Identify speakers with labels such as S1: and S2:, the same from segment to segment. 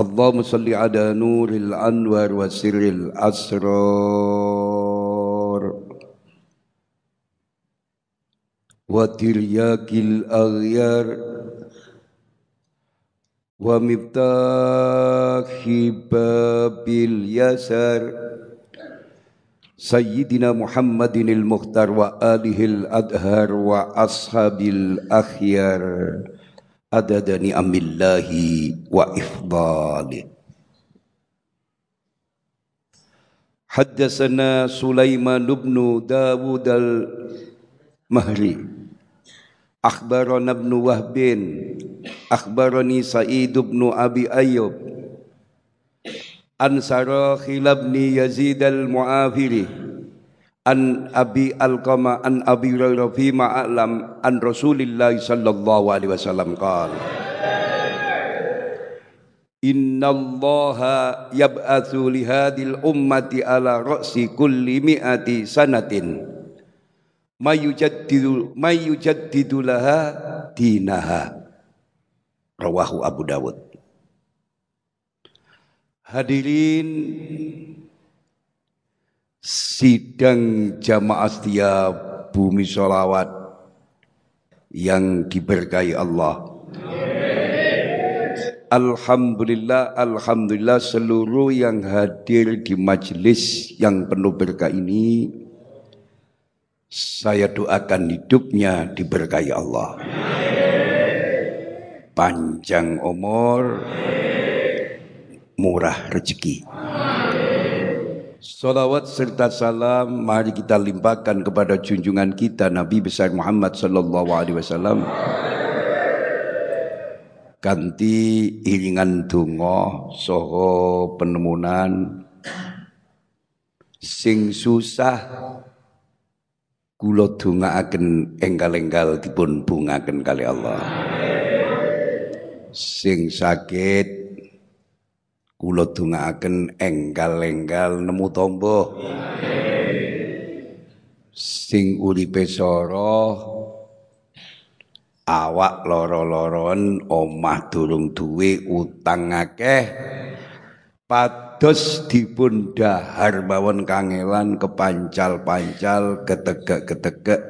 S1: اللهم صل على نور الأنوار وسر الأسرار. وترياك الأغيار ومفتاح باب اليسار. سيدنا محمد المختار وآله الأدهار وأصحاب الأخيار. Adada ni'amillahi wa ifdali Haddasana Sulaiman ibn Dawud al-Mahri Akhbarana ibn Wahbin Akhbarani Sa'id ibn Abi Ayyub Ansara khilabni Yazid al-Mu'afiri an Abi Alqama an Abi Hurairah fi ma'alam an Rasulillah sallallahu alaihi wasallam qala Inna Allah yab'atsu li hadhil ummati ala ra'si kulli mi'ati sanatin. Mayujaddidu mayujaddidu laha dinaha. Rawahu Abu Dawud. Hadirin sidang jamaah setia bumi sholawat yang diberkahi Allah. Alhamdulillah, Alhamdulillah seluruh yang hadir di majelis yang penuh berkah ini saya doakan hidupnya diberkahi Allah. Panjang umur, murah rezeki. Salawat serta salam mari kita limpahkan kepada junjungan kita Nabi besar Muhammad sallallahu alaihi wasallam. Ganti iringan donga soho penemunan sing susah kula dongaaken enggal-enggal dipun bungaken kali Allah. Sing sakit Kula dongaaken enggal-enggal nemu tombo. Sing uripe sara awak loro-loron omah durung duwe utang akeh pados dipun dahar mawon kangelan kepancal-pancal ketegek-ketegek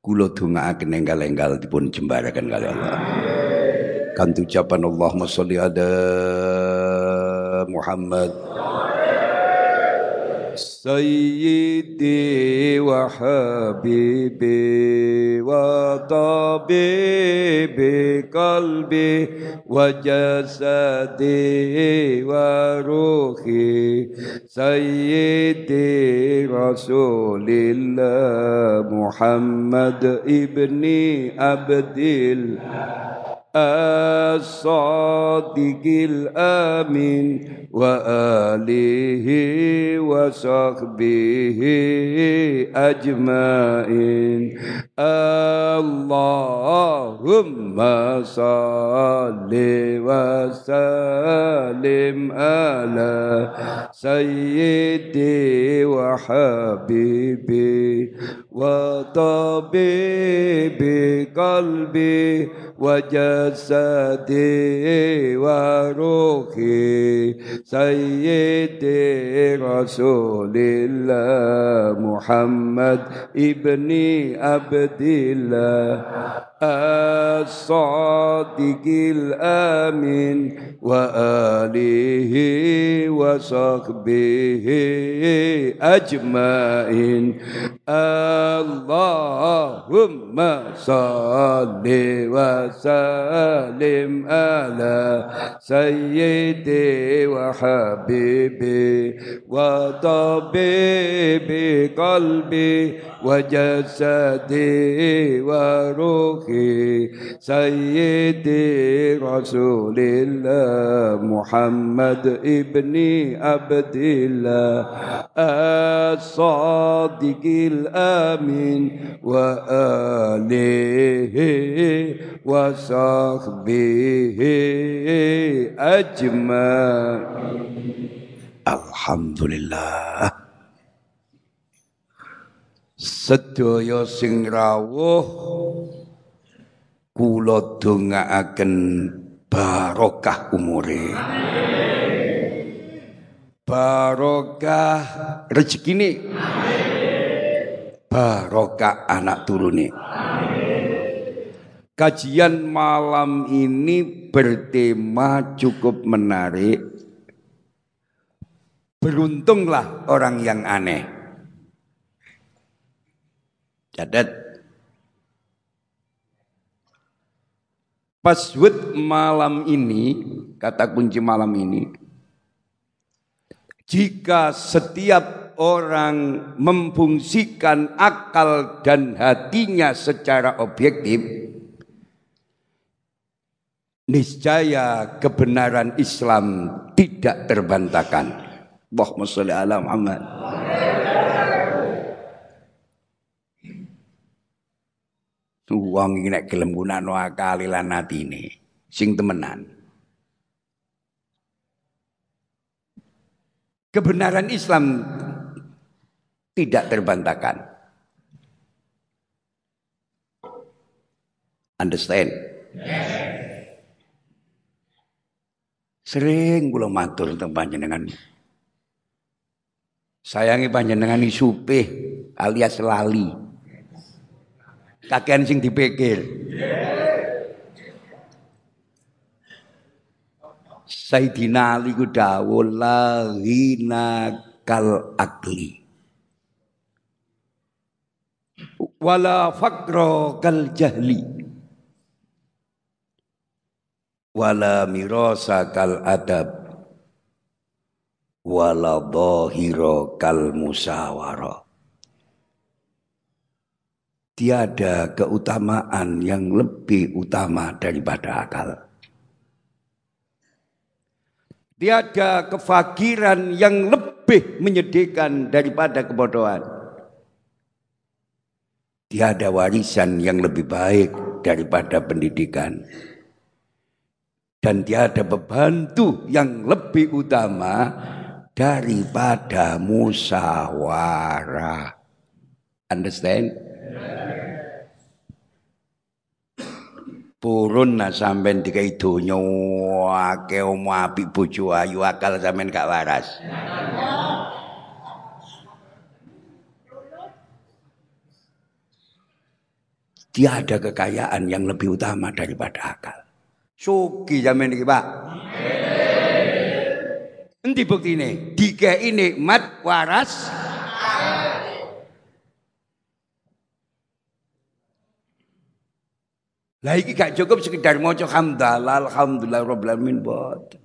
S1: kula dongaaken enggal-enggal dipun jembaraken kali Allah. Kan ucapan Allahumma sholli ala محمد. سيدي وحبيبي وطبيبي قلبي وجسدي وروحي. سيدي رسول الله محمد ابن عبد الله الصادق الآمين. وآله وصحبه أجمعين. اللهم صل وسلم على سيدي وحبيبي وطبيبي قلبي وجسدي وروحي سيدي رسول رسول الله محمد ابن عبد عبد الله الصادق الأمين وآله وصحبه أجمعين. اللهم صل وسلم على سيدي وحبيبي وطبيبي قلبي وجسدي وروحي سيدي رسول الله محمد ابن عبد الله الصادق الآمين alihi wa sahbihi ajma'in. Alhamdulillah. Sedaya sing rawuh kula dongaaken barokah umure. Barokah rezekine. Amin barokah anak turune. Kajian malam ini bertema cukup menarik. Beruntunglah orang yang aneh. Catat. Password malam ini, kata kunci malam ini, jika setiap orang memfungsikan akal dan hatinya secara objektif, niscaya kebenaran Islam tidak terbantahkan. Muhammad. Wong iki nek gelem gunakno akal lan sing temenan. Kebenaran Islam tidak terbantahkan. Understand? Sering kula matur tentang panjenengan. Sayangi panjenengan supih alias lali kakean sing dipikir. Sayyidina Ali ku dawuh la kal akli. Wala faqra kal jahli. Wala mirasa kal adab. Wala dhahira kal musawara tiada keutamaan yang lebih utama daripada akal. Tiada kefakiran yang lebih menyedihkan daripada kebodohan. Tiada warisan yang lebih baik daripada pendidikan. Dan tiada pembantu yang lebih utama daripada musyawarah. Understand? Purun sampean dikai donya akeh omo apik bojo ayu akal sampean gak waras. Tiada kekayaan yang lebih utama daripada akal. Suki zaman ini Pak. Endi buktine? Dikei nikmat waras Lah iki gak cukup sekedar maca hamdalah alhamdulillah rabbil alamin bot.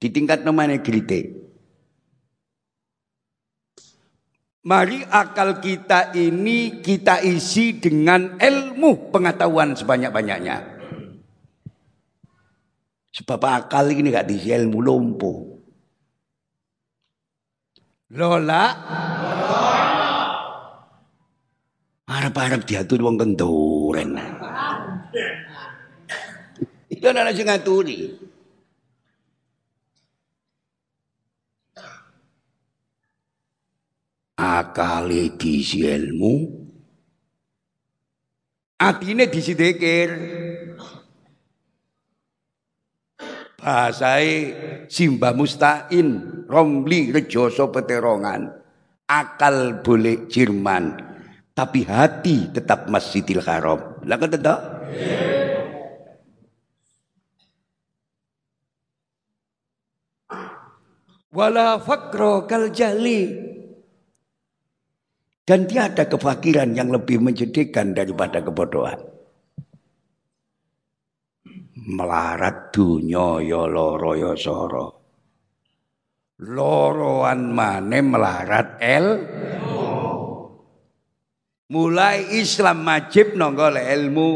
S1: Di tingkat nomane grite. Mari akal kita ini kita isi dengan ilmu pengetahuan sebanyak-banyaknya. Sebab akal ini gak diisi ilmu lumpuh. Lola. Harap-harap diatur wong kenturen. Itu anak sing ngaturi. Akali diisi ilmu, atine diisi dzikir. bahasai Simbah Mustain, Romli, Rejoso, Peterongan. Akal boleh Jerman, tapi hati tetap Masjidil Haram. Lah kata tak? Wala fakro kal jali. Dan tiada kefakiran yang lebih menjadikan daripada kebodohan. Melarat dunya ya loro ya soro. Loroan mane melarat el. Mulai Islam majib nonggol ilmu.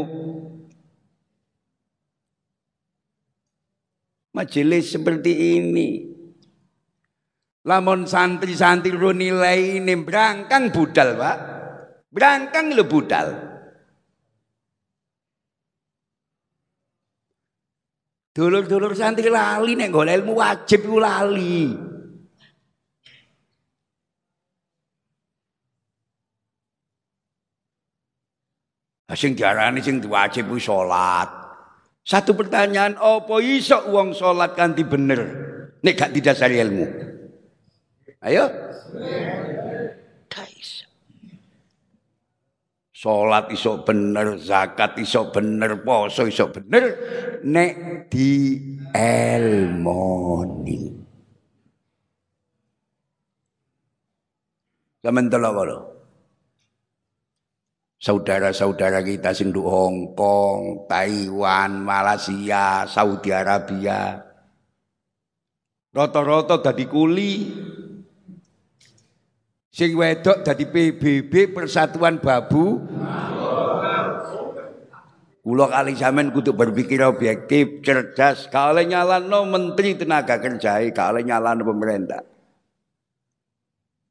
S1: Majelis seperti ini Lamun santri-santri ro nilai ini berangkang budal, Pak. Berangkang le budal. Dulur-dulur santri lali nek golek ilmu wajib ku lali. Sing diarani sing wajib ku salat. Satu pertanyaan, apa iso wong salat kanthi bener nek gak didasari ilmu? Ayo. Guys. Salat iso bener, zakat iso bener, poso iso bener nek di elmoni. Sampeyan delok Saudara-saudara kita sing di Hong Kong, Taiwan, Malaysia, Saudi Arabia. Rata-rata dadi kuli. Sing wedok dadi PBB Persatuan Babu. Kula kali sampean kudu berpikir objektif, cerdas, kalau nyalano menteri tenaga kerja, kalau nyalano pemerintah.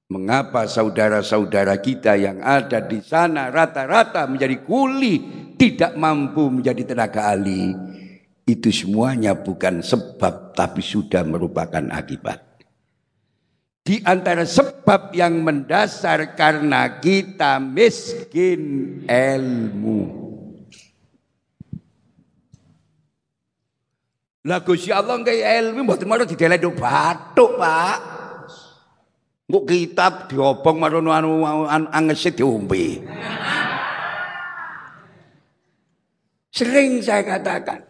S1: Mengapa saudara-saudara kita yang ada di sana rata-rata menjadi kuli, tidak mampu menjadi tenaga ahli? Itu semuanya bukan sebab tapi sudah merupakan akibat. Di antara sebab yang mendasar karena kita miskin ilmu. Lah Gusti Allah nggih ilmu mboten malah didelek batuk, Pak. Mbok kitab diobong marono anu angesit diombe. Sering saya katakan,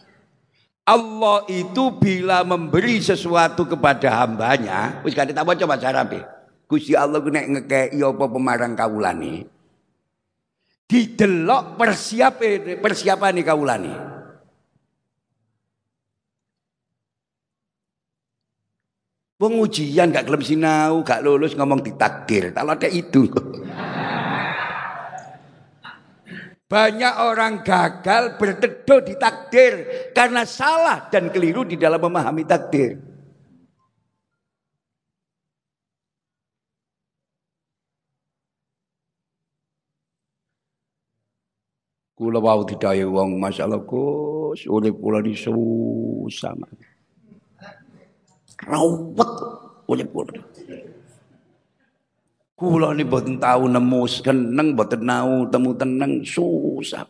S1: Allah itu bila memberi sesuatu kepada hambanya, wis gak ditambah coba cara be. Gusti Allah ku nek ngekeki apa pemarang kawulane. Didelok persiap persiapane kawulane. Wong ujian gak gelem sinau, gak lulus ngomong ditakdir. Kalau ada itu. Banyak orang gagal berteduh di takdir karena salah dan keliru di dalam memahami takdir. Kula wau didhawuhi wong masalah Gus, urip kula di susah. Rawet urip kula. Kula ni boten tahu nemu seneng, boten tahu temu tenang, susah.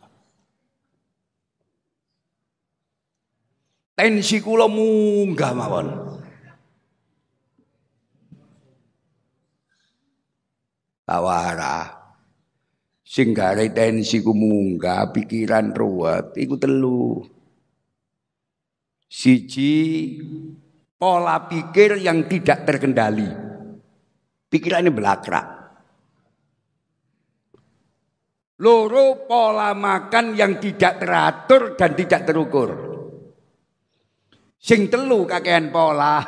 S1: Tensi kula munggah mawon. Tawara. Sing gare tensi ku munggah, pikiran ruwet, iku telu. Siji pola pikir yang tidak terkendali. Pikirannya belakrak. Loro pola makan yang tidak teratur dan tidak terukur. Sing telu kakean pola.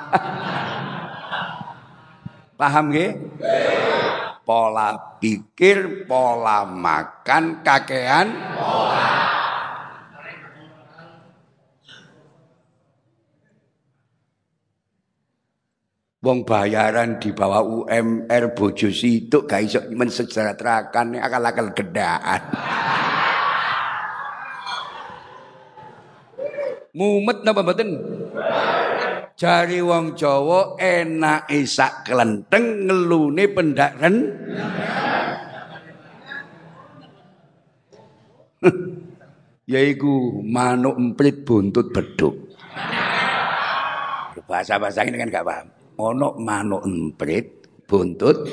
S1: Paham nggih? Pola pikir, pola makan, kakean pola. Wong bayaran di bawah UMR bojo situ gak iso mensejahterakan akal-akal gedaan. Mumet napa mboten? Jari wong Jawa enak isak kelenteng ngelune pendak ren. Yaiku manuk emprit buntut beduk. Bahasa-bahasa ini kan gak paham. Ono manuk emprit, buntut.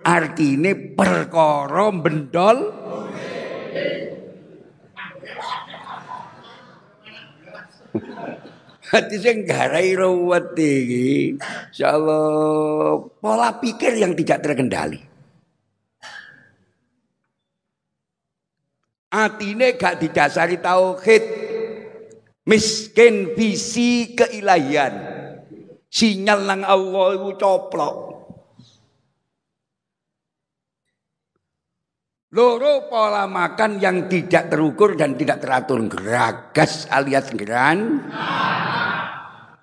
S1: Artinya perkara bendol. Hati saya garai rawat iki. Insyaallah pola pikir yang tidak terkendali. Atine gak didasari tauhid. Miskin visi keilahian. Sinyal nang Allah itu coplok. Loro pola makan yang tidak terukur dan tidak teratur geragas alias geran.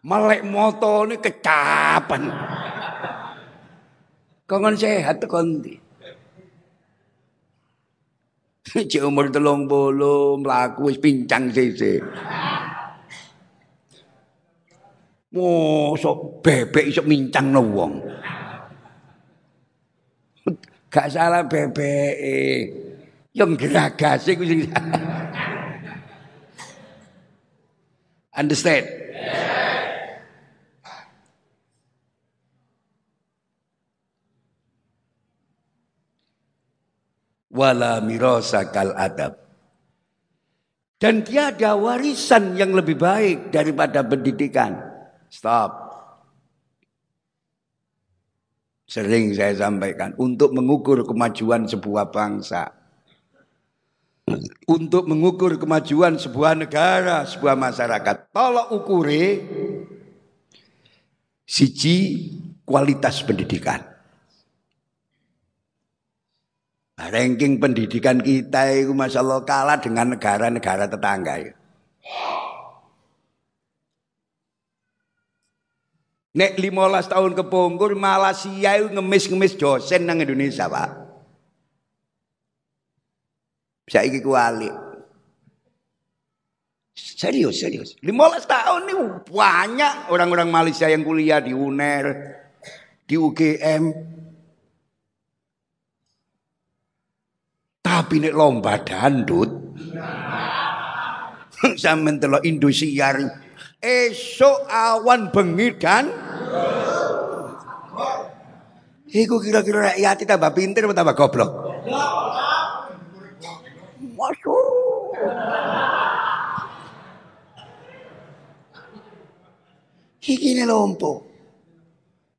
S1: Melek moto ini kecapan. Kongon sehat kondi. Cek umur telung bolu melaku wis pincang sisi. Mosok bebek iso mincang no wong. Gak salah bebek. Yang geragase ku sing Understand? wala mirasa kal adab. Dan tiada warisan yang lebih baik daripada pendidikan. Stop. Sering saya sampaikan untuk mengukur kemajuan sebuah bangsa. Untuk mengukur kemajuan sebuah negara, sebuah masyarakat. Tolok ukure siji kualitas pendidikan. Ranking pendidikan kita itu Masya Allah kalah dengan negara-negara tetangga. Nek 15 tahun kepungkur Malaysia itu ngemis-ngemis dosen nang Indonesia, Pak. Saiki kuali. Serius, serius. 15 tahun nih banyak orang-orang Malaysia yang kuliah di UNER, di UGM, Tapi nek lomba dandut sampean delok Indosiar esok awan bengi dan Iku kira-kira rakyat tambah pinter atau tambah goblok? Masuk. Iki ini lompo.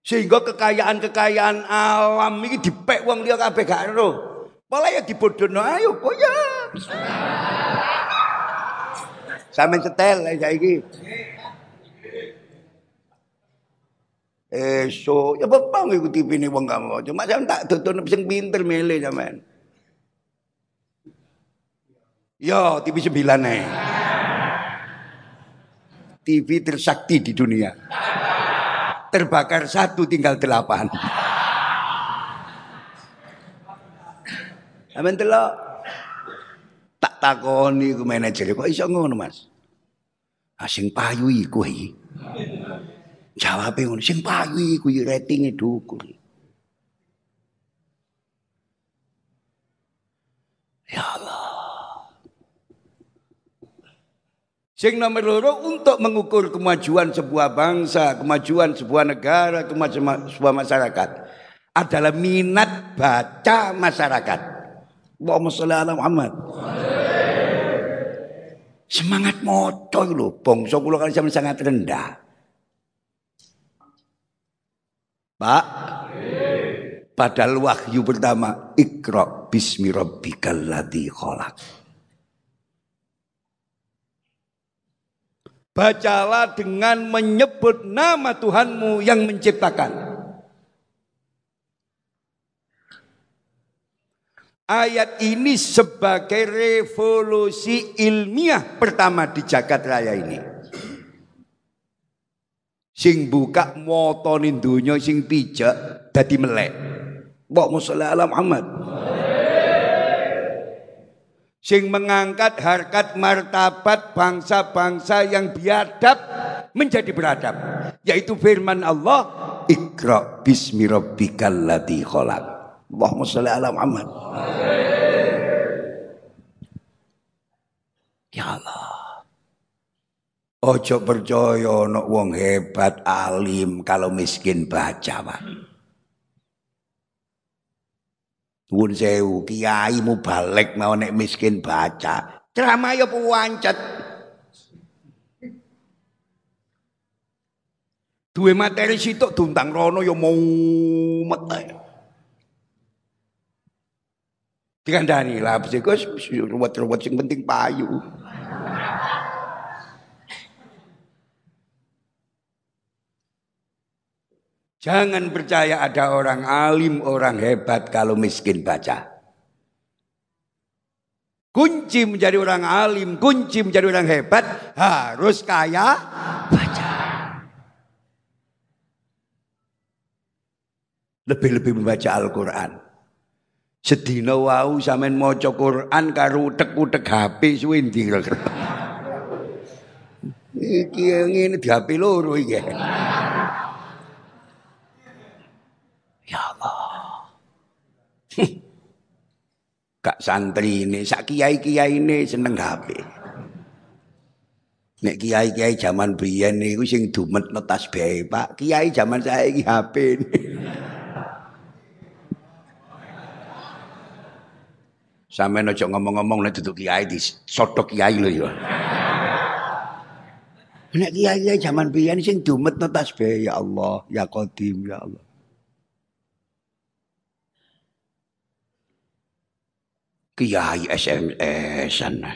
S1: Sehingga kekayaan-kekayaan alam ini dipek wong dia kabeh gak ero. Malah ya dibodohno ayo koya. Sampe setel saiki. So ya bapak ngikuti TV ini wong kamu. Cuma saya tak tutur sing pinter milih sampean. Yo, TV 9 nih. TV tersakti di dunia. Terbakar satu tinggal delapan. Amen delok. Tak takoni ku manajer kok iso ngono, Mas. Asing ah, payu iku iki. Jawabe ngono, sing payu iku ratinge dhukur. Ya Allah. Sing nomor loro untuk mengukur kemajuan sebuah bangsa, kemajuan sebuah negara, kemajuan sebuah masyarakat adalah minat baca masyarakat. Allahumma sholli ala Muhammad. Semangat moco lho, bangsa kula kan sangat rendah. Pak, padahal wahyu pertama Iqra bismi rabbikal ladzi khalaq. Bacalah dengan menyebut nama Tuhanmu yang menciptakan. Ayat ini sebagai revolusi ilmiah pertama di jagat raya ini. Sing buka motonin dunia sing pijak dadi melek. Mbok musalla ala Muhammad. Sing mengangkat harkat martabat bangsa-bangsa yang biadab menjadi beradab. Yaitu firman Allah, Iqra bismi rabbikal ladzi khalaq. Allahumma sholli ala Muhammad. Ya Allah. Ojo percaya ana wong hebat alim kalau miskin baca, Pak. Nuwun sewu, kiai mu balik mau nek miskin baca. Ceramah ya puwancet. Duwe materi sitok duntang rono ya mau mete. Dikandani lah, Gus ruwet-ruwet sing penting payu. Jangan percaya ada orang alim, orang hebat kalau miskin baca. Kunci menjadi orang alim, kunci menjadi orang hebat harus kaya baca. Lebih-lebih membaca Al-Quran. Sedina wau sampean maca Quran karo utek-utek HP suwe ndi. Iki ngene di HP loro iki. Ya Allah. Kak santri ini, sak kiai-kiai ini seneng HP. Nek kiai-kiai zaman biyen niku sing dumet netas bae, Pak. Kiai zaman saya iki HP. Sampe ojo ngomong-ngomong nek duduk kiai di sodok kiai lho ya. Nek kiai-kiai zaman biyen sing dumet netas bae ya Allah, ya Qadim ya Allah. Kiai SMS-an.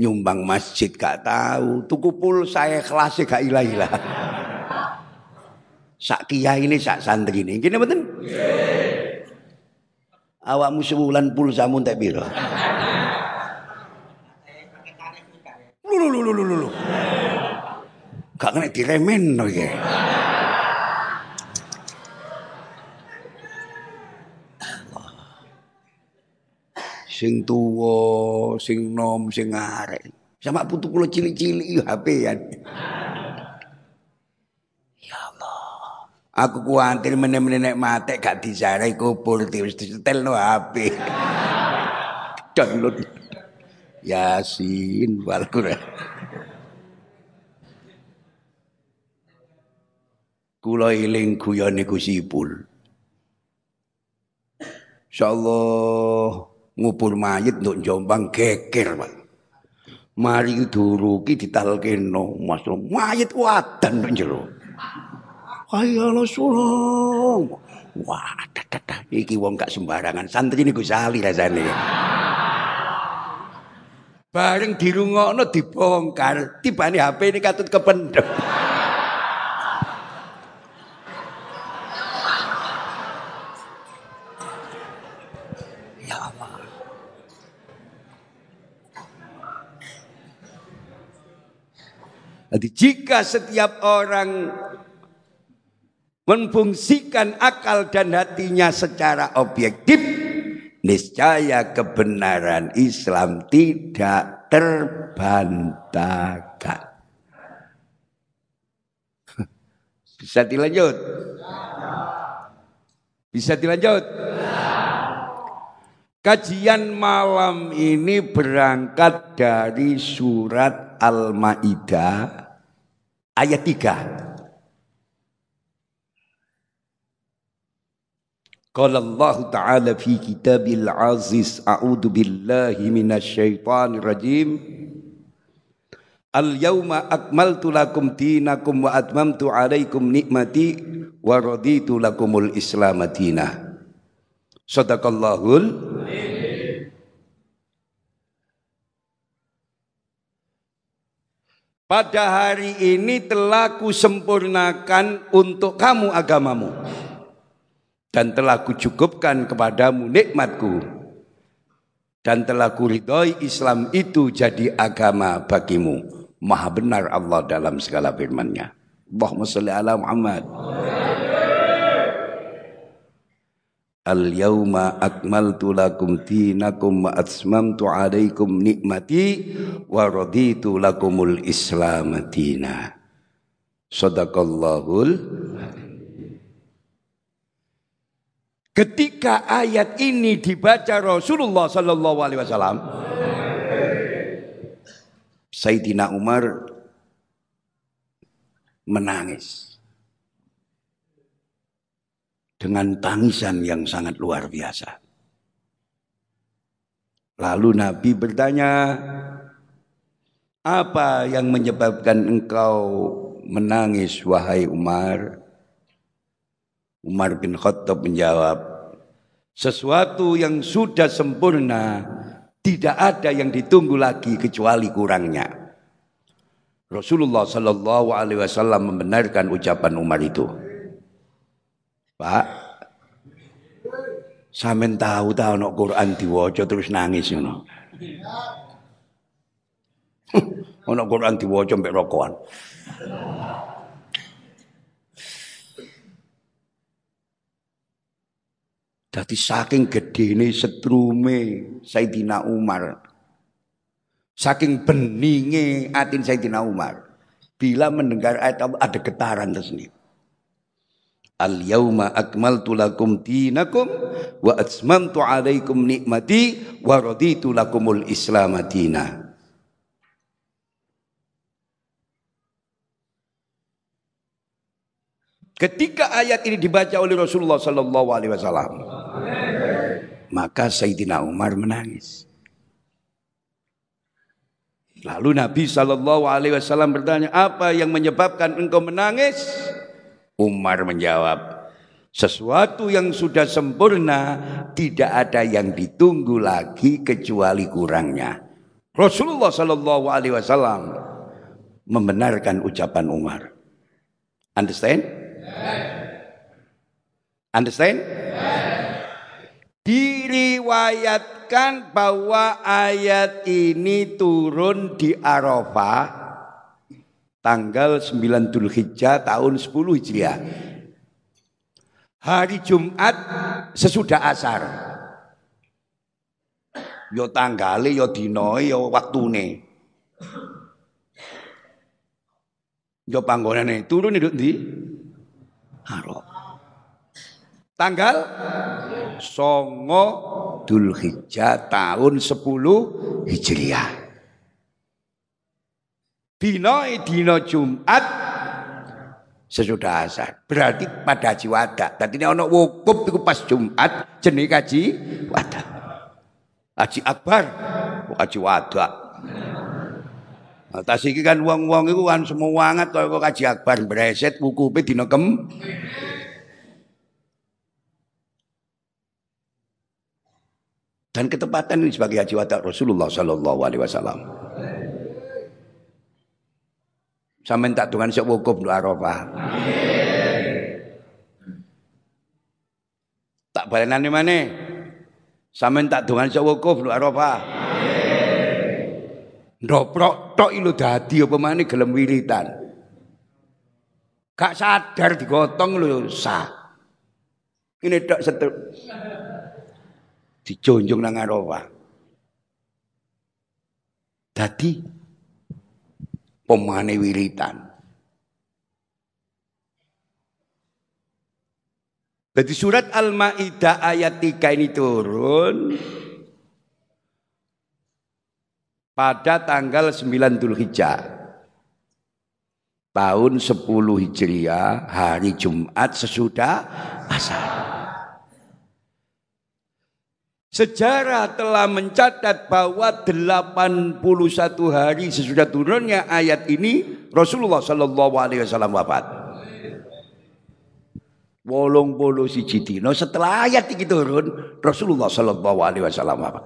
S1: Nyumbang masjid gak tahu, tuku pulsa kelas gak ilah-ilah. Sak kiai ini sak santri ini, gini betul? Awakmu sebulan pulsamu tak biro. Lulu lulu lulu lulu. Gak kena diremen no ya. Sing tuwa, sing nom, sing arek. Sama putu kula cilik-cilik HP ya. Ya Allah. Aku kuatir meneh-meneh nek mate gak disarai kubur wis disetelno HP. Download. Yasin wal Quran. Kula iling guyone Gusti Ipul. Insyaallah ngubur mayit untuk Jombang geger, Pak. Mari duruki ditalkeno, Mas. Mayit wadan nduk jero. Ayo Rasulullah. Wah, dadah iki wong gak sembarangan. Santri niku sali rasane. Bareng dirungokno dibongkar, tibane HP ini katut kependem. Jadi jika setiap orang memfungsikan akal dan hatinya secara objektif, niscaya kebenaran Islam tidak terbantahkan. Bisa dilanjut? Bisa dilanjut? Kajian malam ini berangkat dari surat Al-Maidah ayat 3. Qala Allah Ta'ala fi kitabil aziz a'udzu billahi minasyaitonir rajim Al-yawma akmaltu lakum dinakum wa atmamtu alaikum nikmati wa raditu lakumul islam madinah. Sadaqallahul Pada hari ini telah kusempurnakan untuk kamu agamamu. Dan telah kucukupkan kepadamu nikmatku. Dan telah kuridhoi Islam itu jadi agama bagimu. Maha benar Allah dalam segala firman-Nya. Allahumma salli ala Muhammad. Al-yawma akmaltu lakum dinakum wa atmamtu alaikum nikmati wa raditu lakumul islam dina. Sadaqallahul Ketika ayat ini dibaca Rasulullah Sallallahu Alaihi Wasallam, Sayyidina Umar menangis dengan tangisan yang sangat luar biasa. Lalu Nabi bertanya, apa yang menyebabkan engkau menangis wahai Umar? Umar bin Khattab menjawab, sesuatu yang sudah sempurna tidak ada yang ditunggu lagi kecuali kurangnya. Rasulullah Shallallahu Alaihi Wasallam membenarkan ucapan Umar itu. Pak, Samen tahu tahu no Quran diwaca terus nangis ngono. Ono Quran diwaca mbek rokokan. Dadi saking gedene setrume Sayyidina Umar. Saking beninge atin Sayyidina Umar. Bila mendengar ayat ada getaran tersendiri. Al yauma akmaltu lakum dinakum wa atmamtu alaikum nikmati wa raditu lakumul islam dina. Ketika ayat ini dibaca oleh Rasulullah sallallahu alaihi wasallam, maka Sayyidina Umar menangis. Lalu Nabi sallallahu alaihi wasallam bertanya, "Apa yang menyebabkan engkau menangis?" Umar menjawab, sesuatu yang sudah sempurna tidak ada yang ditunggu lagi kecuali kurangnya. Rasulullah Shallallahu Alaihi Wasallam membenarkan ucapan Umar. Understand? Understand? Diriwayatkan bahwa ayat ini turun di Arafah tanggal 9 Dzulhijjah tahun 10 Hijriah. Hari Jumat sesudah asar. Yo tanggale, yo dinoe, yo waktune. Yo panggonane turun di ndi? Arab. Tanggal Songo Dzulhijjah tahun 10 Hijriah. Dino dino Jumat sesudah asar. Berarti pada haji wada. Tadi ini ono wukuf itu pas Jumat jenis haji wada. Haji akbar, haji wada. Atas iki kan wong-wong itu kan semua wangat kalau haji akbar bereset wukufe dino kem. Dan ketepatan ini sebagai haji wada Rasulullah Sallallahu Alaihi Wasallam. Sampeyan tak dongan sik wukuf nduk Arafah. Tak balenane maneh. Sampeyan tak dongan sik wukuf nduk Arafah. Ndoprok tok ilu dadi apa maneh gelem wiritan. Gak sadar digotong lho sah. Ini tok setel. Dijonjong nang Arafah. Dadi pemane wiritan. Jadi surat Al-Maidah ayat 3 ini turun pada tanggal 9 Dzulhijjah tahun 10 Hijriah hari Jumat sesudah asar. Sejarah telah mencatat bahwa 81 hari sesudah turunnya ayat ini Rasulullah Shallallahu Alaihi Wasallam wafat. Wolong bolo si dino setelah ayat ini turun Rasulullah Shallallahu Alaihi Wasallam wafat.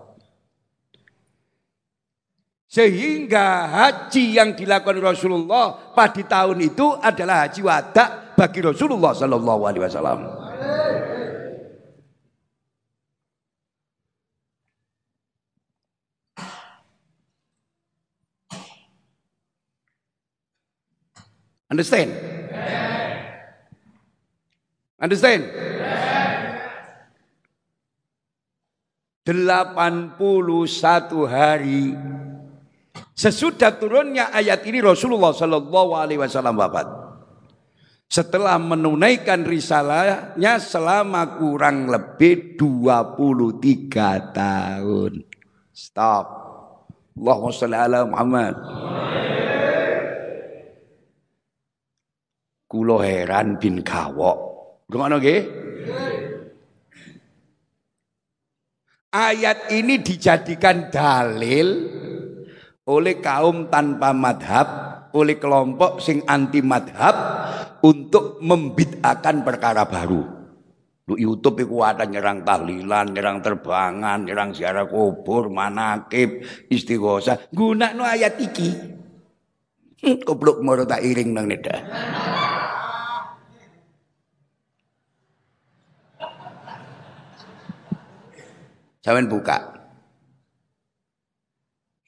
S1: Sehingga haji yang dilakukan Rasulullah pada tahun itu adalah haji wada bagi Rasulullah Shallallahu Alaihi Wasallam. Understand? Understand? 81 hari sesudah turunnya ayat ini Rasulullah Shallallahu Alaihi Wasallam wafat. setelah menunaikan risalahnya selama kurang lebih 23 tahun. Stop. Allahumma sholli ala Muhammad. Kulo heran bin kawok. Gimana nggih? Ayat ini dijadikan dalil oleh kaum tanpa madhab, oleh kelompok sing anti madhab untuk membid'akan perkara baru. Lu YouTube iku ada nyerang tahlilan, nyerang terbangan, nyerang ziarah kubur, manakib, istighosa. Gunakno ayat iki. Goblok moro tak iring nang neda. Sampeyan buka.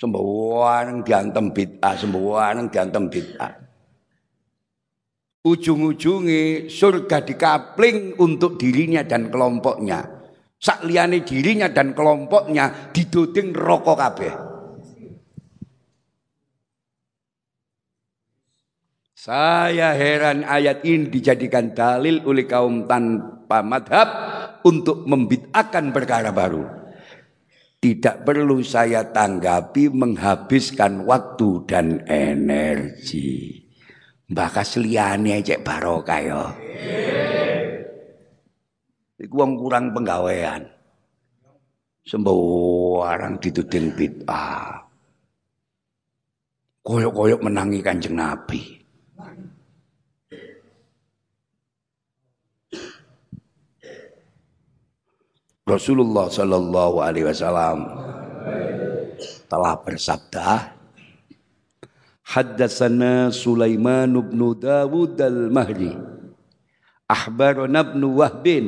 S1: Sembuhan diantem bid'ah, sembuhan diantem bid'ah ujung-ujungnya surga dikapling untuk dirinya dan kelompoknya. Sakliane dirinya dan kelompoknya diduding rokok kabeh. Saya heran ayat ini dijadikan dalil oleh kaum tanpa madhab untuk membid'akan perkara baru. Tidak perlu saya tanggapi menghabiskan waktu dan energi. Bakas liyane cek barokah ya. Iku wong kurang penggawean. Sembarang dituding bid'ah. Koyok-koyok menangi kanjeng Nabi. Rasulullah Shallallahu Alaihi Wasallam telah bersabda, Haddatsana Sulaiman bin Dawud al-Mahdi. Akhbarana ibn Wahbin.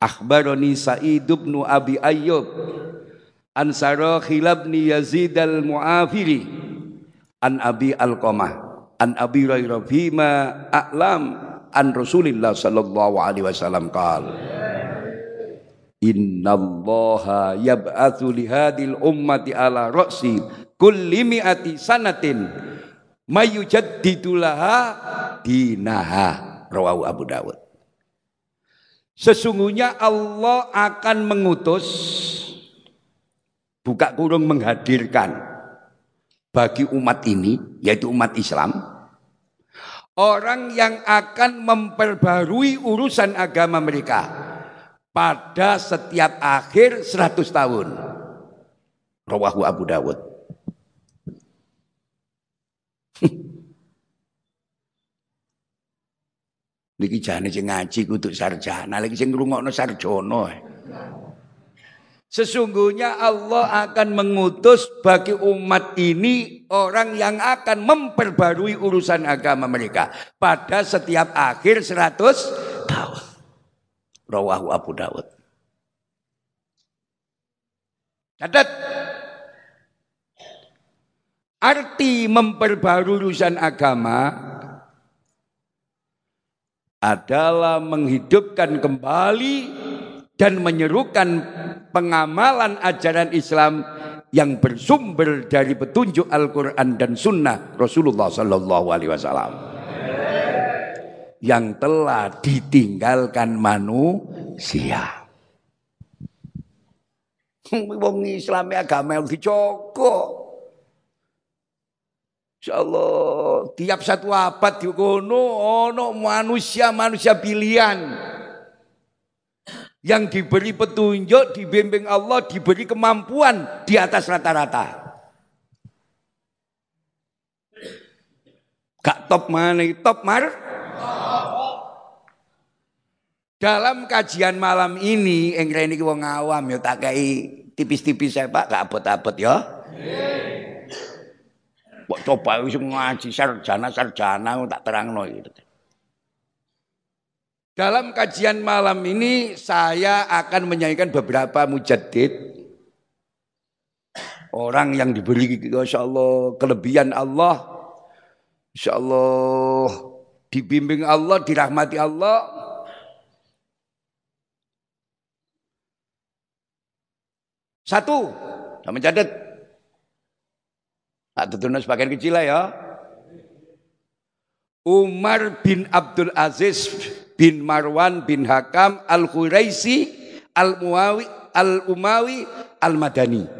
S1: Akhbarani Sa'id bin Abi Ayyub. An Sarakhil bin Yazid al-Mu'afiri. An Abi Al-Qamah. An Abi Hurairah bima a'lam an Rasulillah sallallahu alaihi wasallam qal Inna Allah yab'atsu li hadil ummati ala ra'si kulli mi'ati sanatin mayujaddidulaha dinaha. Rawahu Abu Dawud. Sesungguhnya Allah akan mengutus buka kurung menghadirkan bagi umat ini yaitu umat Islam orang yang akan memperbarui urusan agama mereka pada setiap akhir 100 tahun. Rawahu Abu Dawud. Niki jane sing ngaji kudu sarjana, lagi sing ngrungokno sarjana. Sesungguhnya Allah akan mengutus bagi umat ini orang yang akan memperbarui urusan agama mereka pada setiap akhir 100 tahun. Rawahu Abu Dawud. Catat Arti memperbarui urusan agama adalah menghidupkan kembali dan menyerukan pengamalan ajaran Islam yang bersumber dari petunjuk Al-Quran dan Sunnah Rasulullah Sallallahu Alaihi Wasallam yang telah ditinggalkan manusia. Wong Islam agama yang dicokok. Insyaallah tiap satu abad di kono ono manusia-manusia pilihan yang diberi petunjuk, dibimbing Allah, diberi kemampuan di atas rata-rata. Gak top mana, top mar? Dalam kajian malam ini, yang ini wong awam ya tak kayak tipis-tipis saya pak, gak abot-abot ya. Kok coba wis ngaji sarjana-sarjana tak terangno gitu. Dalam kajian malam ini saya akan menyanyikan beberapa mujaddid orang yang diberi Insya Allah kelebihan Allah Insya Allah dibimbing Allah dirahmati Allah satu sama catat Tak tutup sebagian kecil lah ya. Umar bin Abdul Aziz bin Marwan bin Hakam Al-Quraisi Al-Muawi Al-Umawi Al-Madani.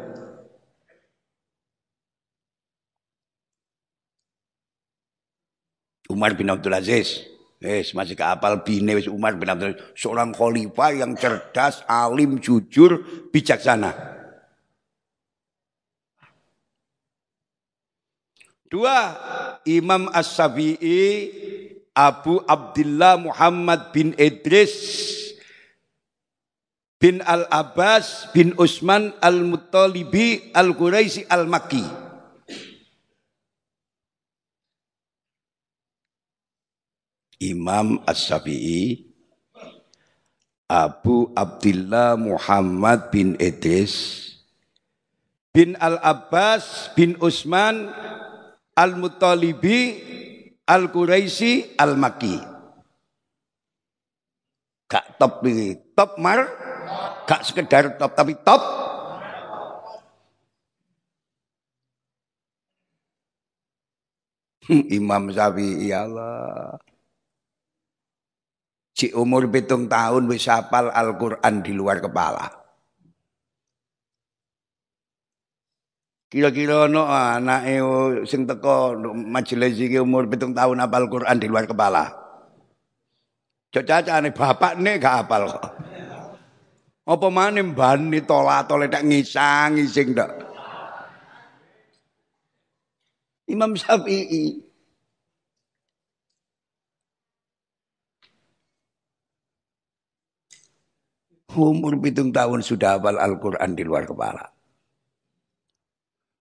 S1: Umar bin Abdul Aziz. Wes masih keapal bine wis Umar bin Abdul Aziz. Seorang khalifah yang cerdas, alim, jujur, bijaksana. Dua, Imam As-Sabi'i Abu Abdullah Muhammad bin Idris bin Al-Abbas bin Usman Al-Muttalibi Al-Quraisi Al-Makki. Imam As-Sabi'i Abu Abdullah Muhammad bin Idris bin Al-Abbas bin Usman Al-Muttalibi Al-Quraisi Al-Maki. Gak top ini, top mar, gak sekedar top tapi top. Imam Syafi'i ya Allah. Ci umur pitung tahun wis hafal Al-Qur'an di luar kepala. Kira-kira no anake sing teko majelis iki umur pitung tahun apal Quran di luar kepala. Cocacane bapak nih gak apal kok. Apa maneh bani tola-tole tak ngisang ngising tok. Imam Syafi'i umur pitung tahun sudah hafal Al-Quran di luar kepala.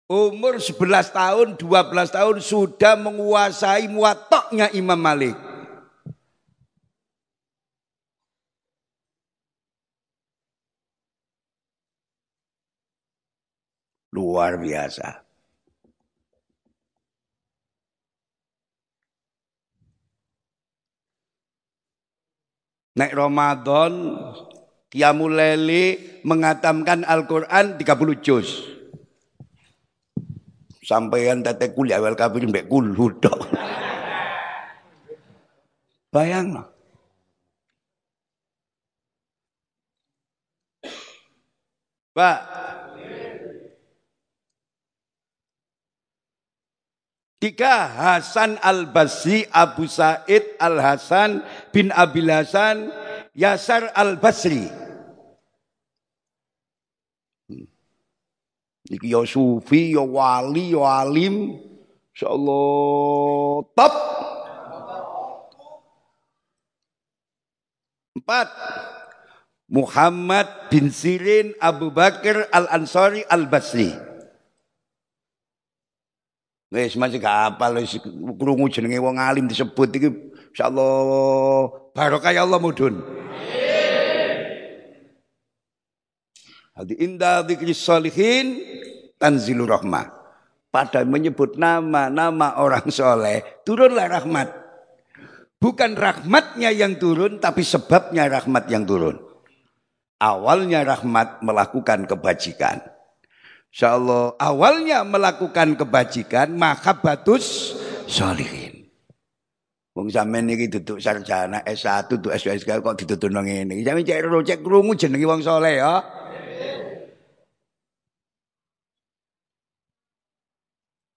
S1: Umur 11 tahun, 12 tahun sudah menguasai muatoknya Imam Malik. Luar biasa. Naik Ramadan, Qiyamul mengatamkan Al-Quran 30 juz. Sampaian tete kuliah awal kafir mbek kulu tok. Bayang Pak. Tiga Hasan al-Basri Abu Said al-Hasan bin Abil Hasan Yasar al-Basri. Iki ya sufi, ya wali, ya alim. Insyaallah top. Empat. Muhammad bin Sirin Abu Bakar Al-Ansari Al-Basri. Wis masih gak apal wis krungu jenenge wong alim disebut iki insyaallah barokah ya Allah mudun. Hadi indah dzikri salihin tanzilur rahmah. Pada menyebut nama-nama orang soleh, turunlah rahmat. Bukan rahmatnya yang turun, tapi sebabnya rahmat yang turun. Awalnya rahmat melakukan kebajikan. Insya awalnya melakukan kebajikan, maka batus solihin. Wong sampean iki duduk sarjana S1 tuh S2 kok nang ngene. Sampeyan cek cek krungu jenenge wong soleh ya.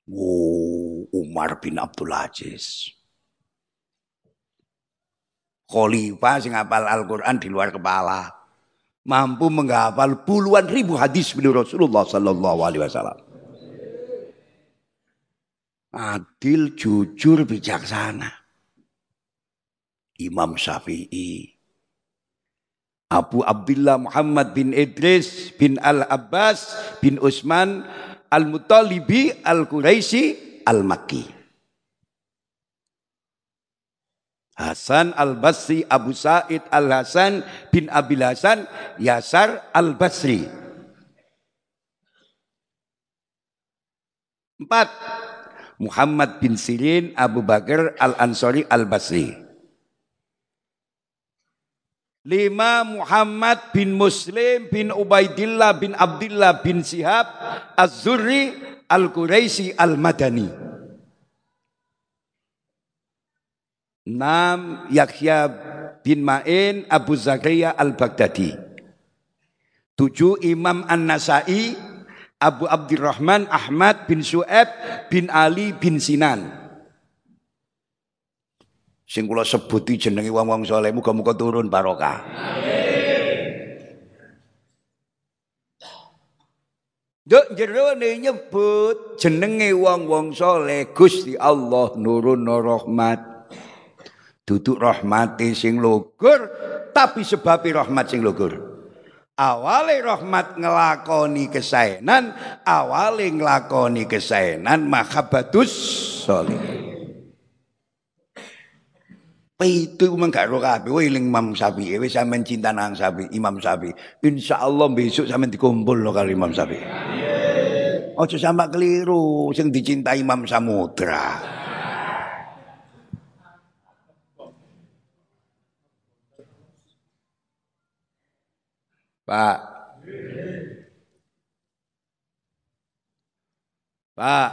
S1: Oh, Umar bin Abdul Aziz. Khalifah sing hafal Al-Qur'an di luar kepala. Mampu menghafal puluhan ribu hadis dari Rasulullah sallallahu alaihi wasallam. Adil, jujur, bijaksana. Imam Syafi'i. Abu Abdullah Muhammad bin Idris bin Al-Abbas bin Utsman Al-Muttalibi Al-Quraisy Al-Makki. Hasan Al-Basri Abu Said Al-Hasan bin Abil Hasan Yasar Al-Basri. Empat. Muhammad bin Sirin Abu Bakar Al-Ansari Al-Basri. Lima Muhammad bin Muslim bin Ubaidillah bin Abdullah bin Sihab Az-Zurri Al-Quraisi Al-Madani. Enam Yahya bin Ma'in Abu Zakaria Al-Baghdadi. Tujuh Imam An-Nasai Abu Abdurrahman Ahmad bin Su'eb bin Ali bin Sinan. Sing kula sebuti jenenge wong-wong saleh muga-muga turun barokah. Duk jerone nyebut jenenge wong-wong saleh Gusti Allah nurun rahmat. Duduk rahmati sing lugur tapi sebabi rahmat sing lugur. Awale rahmat ngelakoni kesaenan, awale ngelakoni kesaenan mahabbatus sholih. Itu memang gak roh kabeh eling Imam Syafi'i wis sampean cinta nang Syafi'i Imam Syafi'i. Insyaallah besok sampean dikumpul lo kali Imam Syafi'i. Ojo sampai keliru sing dicintai Imam Samudra. Pak. Pak.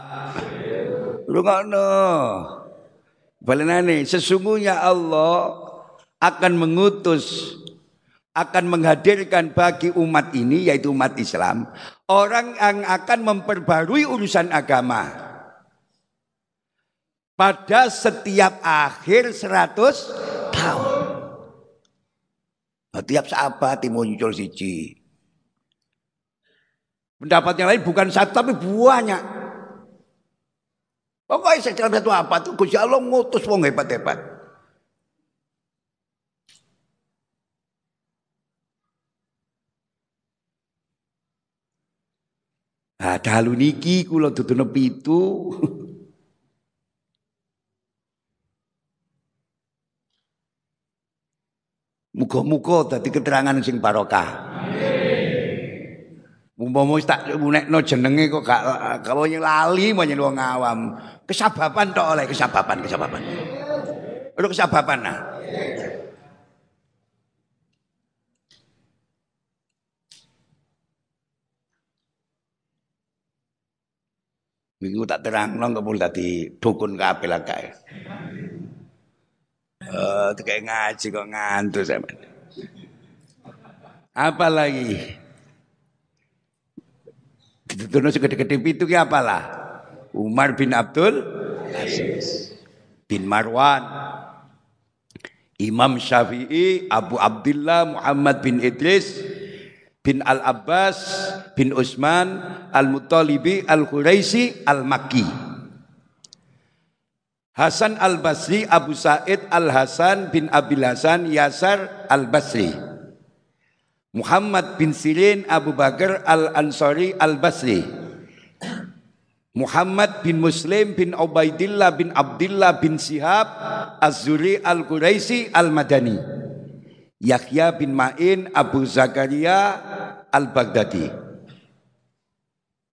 S1: Rungokno. Balenane sesungguhnya Allah akan mengutus akan menghadirkan bagi umat ini yaitu umat Islam orang yang akan memperbarui urusan agama pada setiap akhir 100 tahun. Nah, tiap sahabat muncul siji. Pendapat yang lain bukan satu tapi banyak. Pokoknya setiap satu apa tuh Gusti Allah ngutus wong hebat-hebat. Nah, dalu niki kula dudu pitu. Muga-muga dadi keterangan sing barokah. Umpama tak munekno jenenge kok gak kalau lali menyang wong awam. Kesababan tok oleh kesababan, kesababan. Ora kesababan nah. Minggu tak terang nang kok dadi dukun kabeh lah kae. Kayak ngaji kok ngantuk sama. Apa Ditutup segede-gede itu ki apalah? Umar bin Abdul Aziz bin Marwan Imam Syafi'i Abu Abdullah Muhammad bin Idris bin Al-Abbas bin Utsman Al-Muttalibi Al-Quraisi Al-Makki Hasan al-Basri, Abu Sa'id al-Hasan bin Abil Hasan Yasar al-Basri. Muhammad bin Sirin Abu Bakar al-Ansari al-Basri. Muhammad bin Muslim bin Ubaidillah bin Abdullah bin Sihab Az-Zuri al-Quraisi al-Madani. Yahya bin Ma'in Abu Zakaria al-Baghdadi.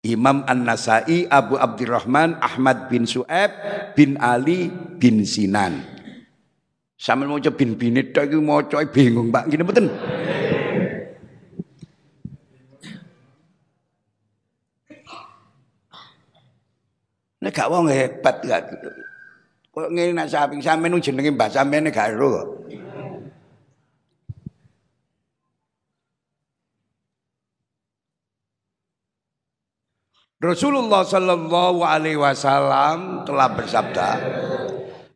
S1: Imam An-Nasai Abu Abdurrahman Ahmad bin Su'eb bin Ali bin Sinan. Sama mau bin binit bingung Pak gini mboten. Nek gak wong hebat gak. Kok ngene nak samping sampean jenenge Mbah sampean gak ero kok. Rasulullah sallallahu alaihi wasallam telah bersabda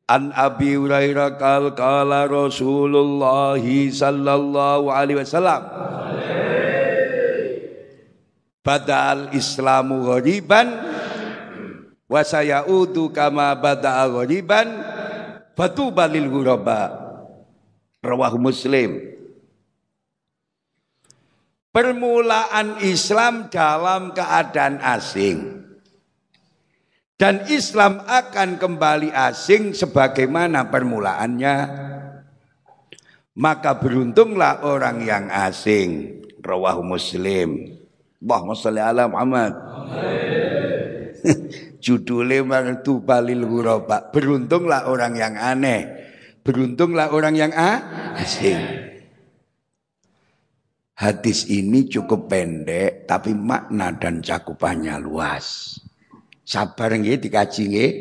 S1: An Abi Hurairah kal kala Rasulullah sallallahu alaihi wasallam Badal Islamu ghariban wa sayaudu kama bada'a ghariban fatuba lil ghuraba rawahu Muslim Permulaan Islam dalam keadaan asing. Dan Islam akan kembali asing sebagaimana permulaannya. Maka beruntunglah orang yang asing. Rawahu Muslim. Allahumma salli ala Muhammad. Judulnya martu balil ghuraba. Beruntunglah orang yang aneh. Beruntunglah orang yang asing. Hadis ini cukup pendek tapi makna dan cakupannya luas. Sabar nggih dikaji nggih.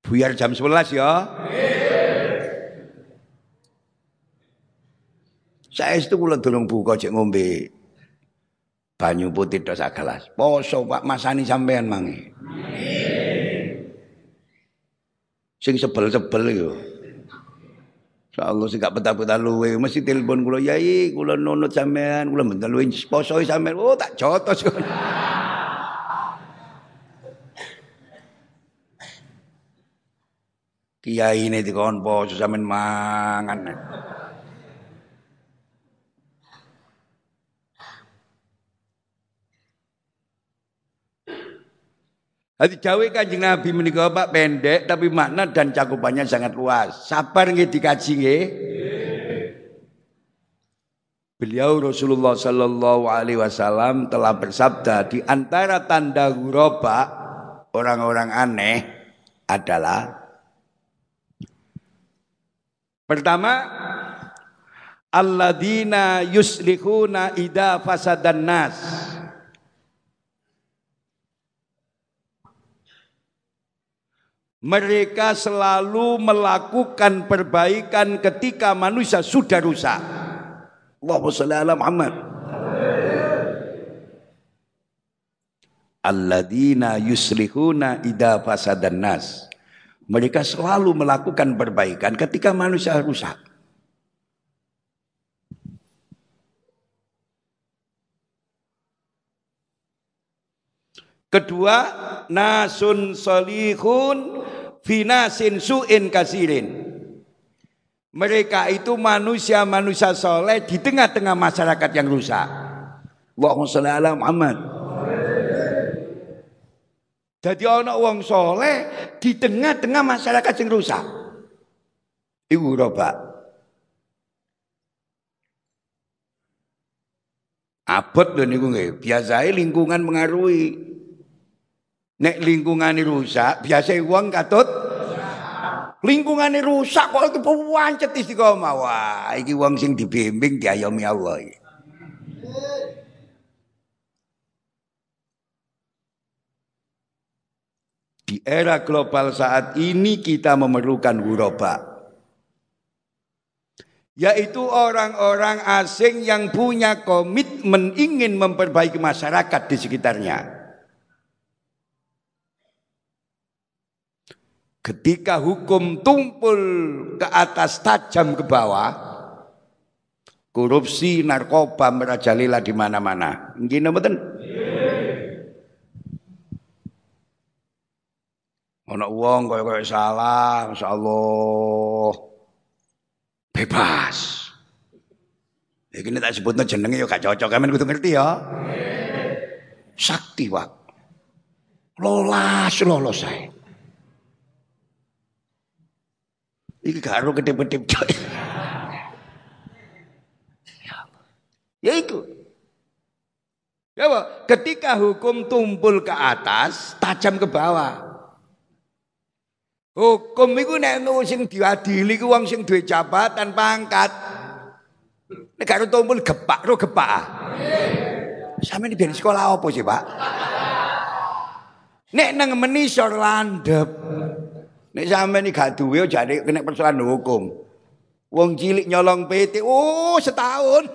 S1: Buyar jam 11 ya. Saya itu kula durung buka cek ngombe banyu putih tok sak gelas. Poso Pak Masani sampean mangi. Sing sebel-sebel yo. Allah sing gak betah-betah luwe mesti telepon kula yai kula nunut sampean kula bentar luwe poso sampean oh tak jotos Kiai ini dikon poso sampean mangan. Hati Jawa kanjeng Nabi menikah Pak pendek tapi makna dan cakupannya sangat luas. Sabar nggih dikaji nggih. Beliau Rasulullah Sallallahu Alaihi Wasallam telah bersabda di antara tanda huroba orang-orang aneh adalah pertama alladzina yuslihuna ida fasadan nas Mereka selalu melakukan perbaikan ketika manusia sudah rusak. Allahumma salli ala Muhammad. Alladzina yuslihuna idza fasadan nas. Mereka selalu melakukan perbaikan ketika manusia rusak. Kedua, nasun solihun finasin suin kasirin. Mereka itu manusia-manusia soleh di tengah-tengah masyarakat yang rusak. Allahumma sholli ala Muhammad. Jadi orang wong soleh di tengah-tengah masyarakat yang rusak. Ibu roba. Abot lho niku nggih. Biasane lingkungan mengaruhi. Nek lingkungan rusak, biasa uang katut lingkungan rusak kok itu pancet istiqomah. Wah, iki uang sing dibimbing diayomi Allah. Di era global saat ini kita memerlukan huroba. Yaitu orang-orang asing yang punya komitmen ingin memperbaiki masyarakat di sekitarnya. Ketika hukum tumpul ke atas tajam ke bawah, korupsi, narkoba merajalela di mana-mana. Gini betul? Ono uang kaya kaya salah, Masya Allah. Bebas. Ini tak sebutnya jenenge ya gak cocok, kalian kudu ngerti ya. Sakti, Pak. Lolas, lolos saya. Iki karo kedip-kedip coy. Ya itu. Ya apa? Ketika hukum tumpul ke atas, tajam ke bawah. Hukum itu nek sing diadili ku wong sing duwe jabatan pangkat. Nek karo tumpul gepak ro gepak. Sampe biar sekolah apa sih, Pak? Nek nang menisor landep. Nek sampean iki gak duwe jane kena persoalan hukum. Wong cilik nyolong PT, oh setahun.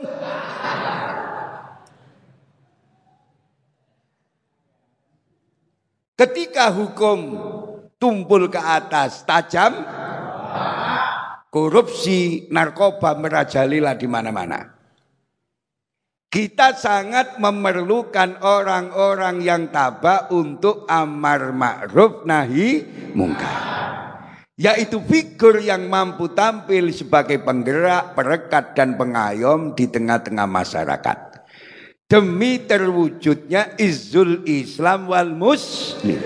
S1: Ketika hukum tumpul ke atas tajam, korupsi, narkoba merajalela di mana-mana. Kita sangat memerlukan orang-orang yang tabah untuk amar ma'ruf nahi mungkar yaitu figur yang mampu tampil sebagai penggerak, perekat dan pengayom di tengah-tengah masyarakat. Demi terwujudnya izul Islam wal muslim.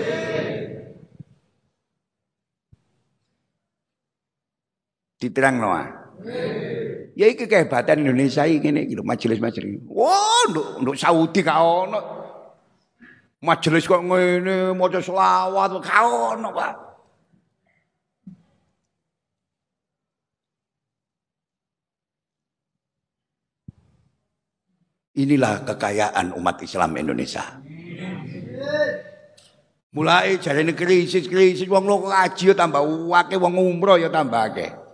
S1: Diterang Noah. Ya iki kehebatan Indonesia iki ngene iki majelis-majelis. Wah, nduk nduk Saudi ka ono. Majelis kok ngene maca selawat ka ono, Pak. Inilah kekayaan umat Islam Indonesia. Mulai jarene krisis-krisis wong loko kaji ya tambah akeh wong umroh ya tambah akeh.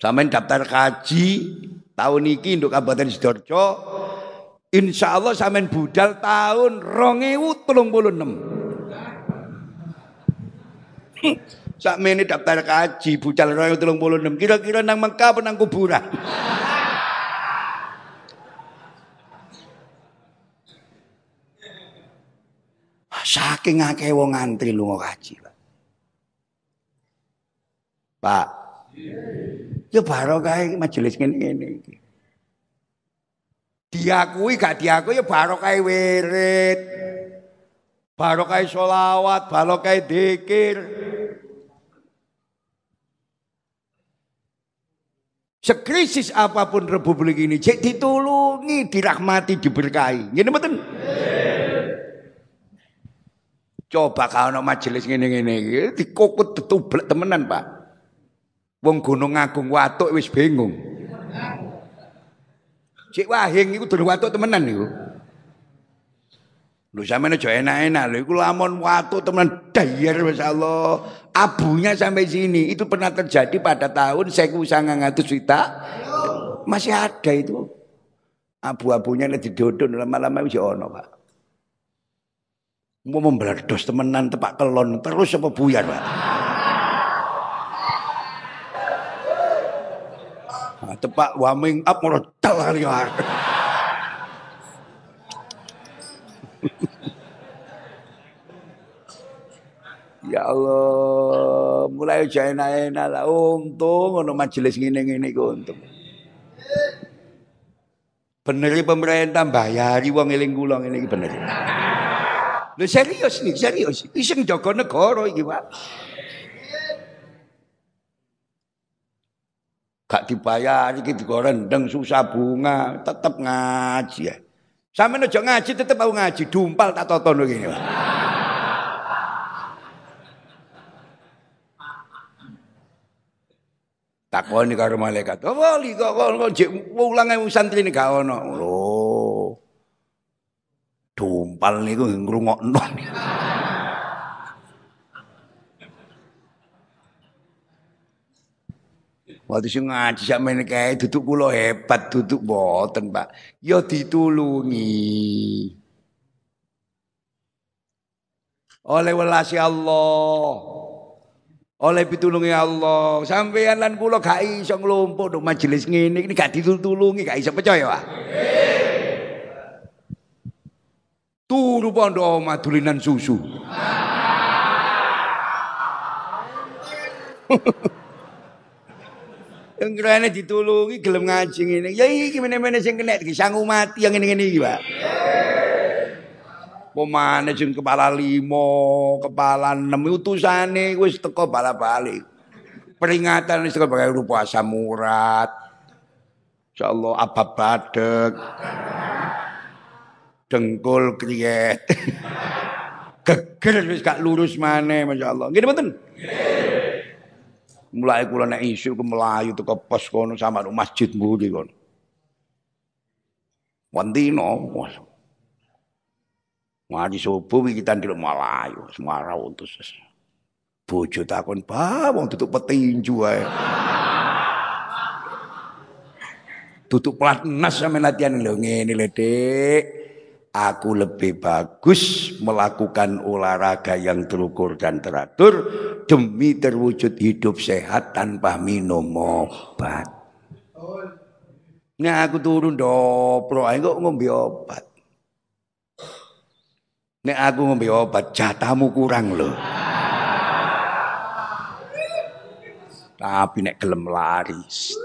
S1: Sampeyan daftar kaji tahun ini untuk Kabupaten Sidoarjo Insya Allah sampean budal tahun 2036. Sak mene daftar kaji budal 2036 kira-kira nang Mekah nang kuburan. Saking akeh wong ngantri lunga kaji, Pak. Pak. Ya barokah majelis ngene-ngene iki. Diakui gak diakui ya barokah wirid. Barokah sholawat, barokah dikir. Sekrisis apa pun republik ini, cek ditulungi, dirahmati, diberkahi. Gini betul? Coba kalau majelis ngene-ngene dikokut tetublek temenan, Pak. Wong Gunung Agung watuk wis bingung. Cik Wahing iku durung watuk temenan niku. Lho sampeyan aja enak-enak lho iku lamun watuk temenan dayar masyaallah. Abunya sampai sini itu pernah terjadi pada tahun 1900 Wita. Masih ada itu. Abu-abunya nek didodon lama-lama wis ono, Pak. Mau membeledos temenan tepak kelon terus apa buyar, Pak? Tepak warming up merodal kali Ya Allah, mulai aja enak-enak lah. Untung ono majelis ngene-ngene iku untung. Bener pemerintah bayari wong eling kula ngene iki bener. Lho serius nih, serius. Iki sing jaga negara iki, Pak. Gak dibayar iki digorendeng susah bunga, tetep ngaji ya. Sampe aja ngaji tetep mau ngaji, dumpal tak gini, Pak. Takoni karo malaikat. Oh, wali kok kok ulang santri ini gak ono. Loh. Dumpal niku ngrungokno. Waktu sing ngaji meneh kae duduk kula hebat duduk boten, Pak. Ya ditulungi. Oleh welasi Allah. Oleh pitulungi Allah. Sampeyan lan kula gak iso nglumpuk nduk majelis ngene iki gak ditulungi, gak iso percaya, Pak. Turu pondok omah dulinan susu. Yang kerana ditulungi gelem ngaji ngene. Ya iki meneh-meneh sing kena iki sangu mati yang ngene-ngene iki, Pak. Pemane sing kepala limo, kepala enam utusane wis teko bala-balik. Peringatan wis teko bagai rupa asam urat. Insyaallah abab badek dengkul kriyet. Geger wis gak lurus maneh masyaallah. Nggih mboten? Mulai kula nek isu ke melayu teko pos kono sama masjid mburi kono. Wandino. Ngaji subuh kita ndelok Melayu, semara utus. Bojo takon, "Pak, wong tutup petinju ae." tutup pelatnas sama latihan lho ngene lho, Dik aku lebih bagus melakukan olahraga yang terukur dan teratur demi terwujud hidup sehat tanpa minum obat. Nah aku turun dopro, aku ngombe obat. Nek aku ngombe obat, jatahmu kurang loh. Tapi nek gelem laris.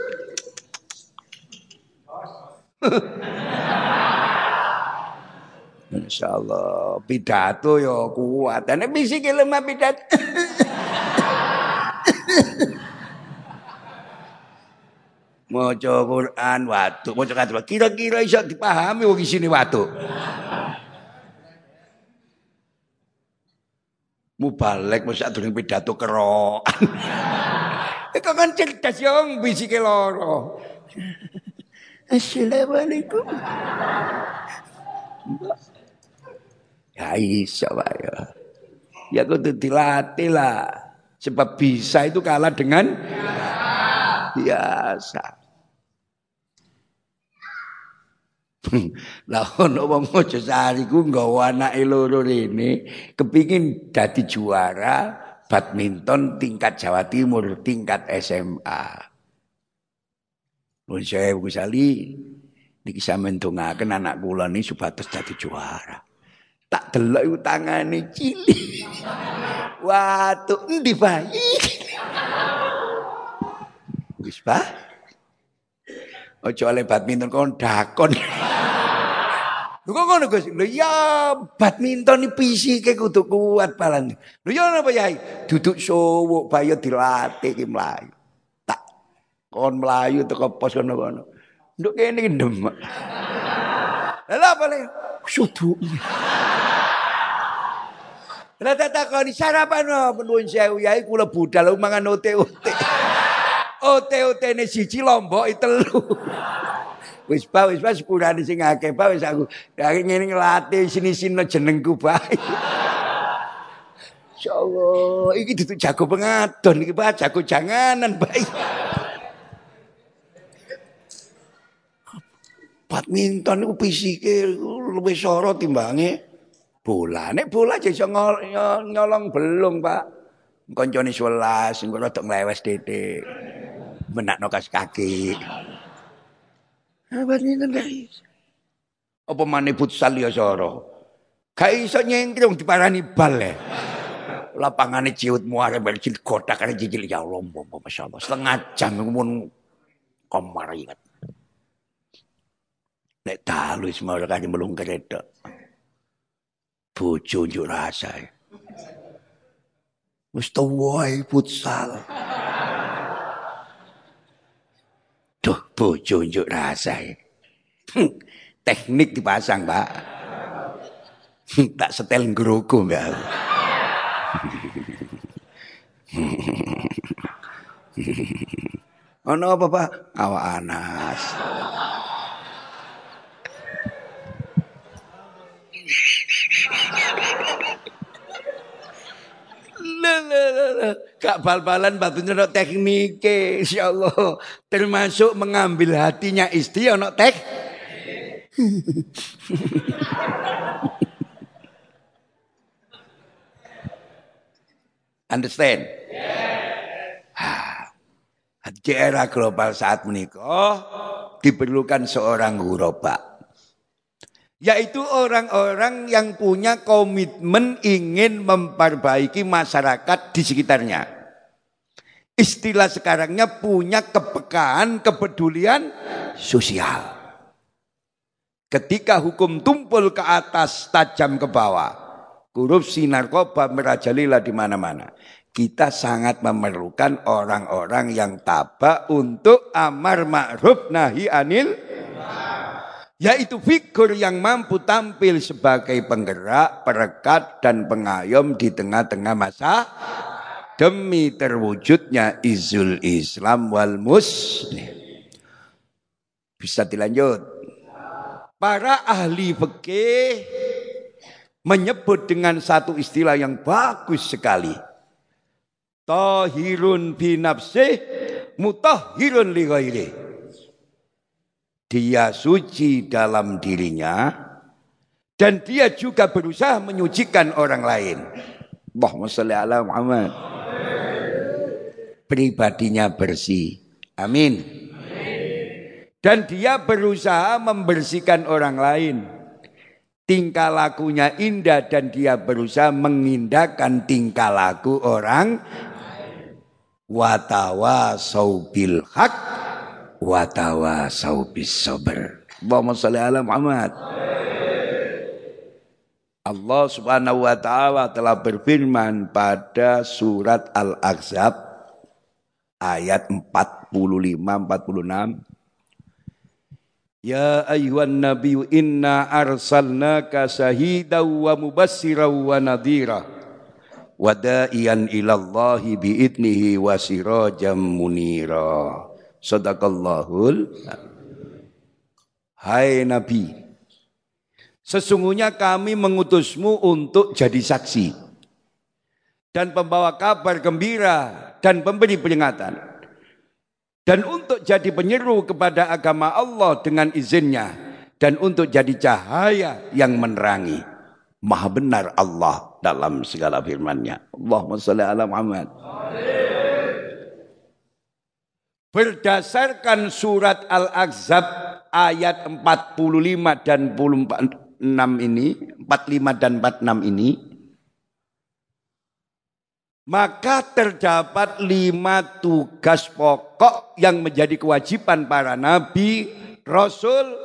S1: Insya Allah pidato yo kuat. Dan bisa lemah pidato. Maca Quran watu, maca kata kira-kira iso dipahami wong isine watu. Mubalek mesti pidato kerokan. Itu kan cerdas yang bisike loro. Assalamualaikum. Ya iso Pak ya. Ya kudu dilatih lah. Sebab bisa itu kalah dengan biasa. Lah ono wong Mojosari ku nggawa anake loro rene kepingin dadi juara badminton tingkat Jawa Timur, tingkat SMA. Nuwun sewu Gus Ali. Niki sampeyan ndongaken anak kula niki supados dadi juara. Tak delok iku tangane cilik. Watu endi bayi? Wis, Pak. Ojo oleh badminton kon dakon. Lho kok ngono Gus? Lho ya badminton iki fisike kudu kuat balan. Lho ya napa Yai? Duduk sowuk bayo dilatih ki mlayu kon melayu teko pos kono-kono. Nduk kene demek. Lah apa le? Sudu. Lah tak takoni sarapan apa nuwun sewu yai kula budal mangan ote-ote. Ote-ote ne siji lombok telu. Wis ba wis ba sepurane sing akeh ba wis aku. Dari ngene ngelatih sini-sini jenengku bae. Insyaallah, iki duduk jago pengadon iki Pak, jago janganan baik. badminton itu fisike luwih soro timbange bola. Nek bola aja iso nyolong belum, Pak. Koncone 11 engko rada nglewes titik. Menakno kas kaki. Badminton gak iso. Apa maneh futsal ya soro. Gak iso nyengkring diparani bal ya. Lapangane ciut muare bercil kotak kan cicil ya Allah, Masya Allah. Setengah jam pun komar ingat. Nek dalu mau kali melung keretok. Bojo njuk rasa. Wis tuwai futsal. Duh, bojo njuk rasa. Teknik dipasang, Pak. tak setel ngrogo, Mbak. Ono apa, Pak? Awak anas. Kak bal-balan batu nyerok teknik Insya Allah Termasuk mengambil hatinya istri Ono tek Understand? Yeah. Di era global saat menikah diperlukan seorang gurobak yaitu orang-orang yang punya komitmen ingin memperbaiki masyarakat di sekitarnya. Istilah sekarangnya punya kepekaan, kepedulian sosial. Ketika hukum tumpul ke atas, tajam ke bawah. Korupsi, narkoba merajalela di mana-mana. Kita sangat memerlukan orang-orang yang tabak untuk amar ma'ruf nahi anil yaitu figur yang mampu tampil sebagai penggerak, perekat dan pengayom di tengah-tengah masa demi terwujudnya izul Islam wal muslim. Bisa dilanjut. Para ahli fikih menyebut dengan satu istilah yang bagus sekali. Tahirun binafsih mutahhirun li ghairi dia suci dalam dirinya dan dia juga berusaha menyucikan orang lain. Allahumma sholli Muhammad. Pribadinya bersih. Amin. Dan dia berusaha membersihkan orang lain. Tingkah lakunya indah dan dia berusaha mengindahkan tingkah laku orang watawa saubil hak wa saubis sabar. Allahumma salli ala Muhammad. Allah Subhanahu wa taala telah berfirman pada surat Al-Ahzab ayat 45 46 Ya ayuhan nabiyyu inna arsalnaka syahidan wa mubassiran wa nadhira wa da'iyan ilallahi biidnihi wa sirajan munira Sadaqallahul Hai Nabi, sesungguhnya kami mengutusmu untuk jadi saksi dan pembawa kabar gembira dan pemberi peringatan dan untuk jadi penyeru kepada agama Allah dengan izinnya dan untuk jadi cahaya yang menerangi. Maha benar Allah dalam segala firman-Nya. Allahumma salli ala Muhammad. Berdasarkan surat Al-Ahzab ayat 45 dan 46 ini, 45 dan 46 ini, maka terdapat lima tugas pokok yang menjadi kewajiban para nabi, rasul,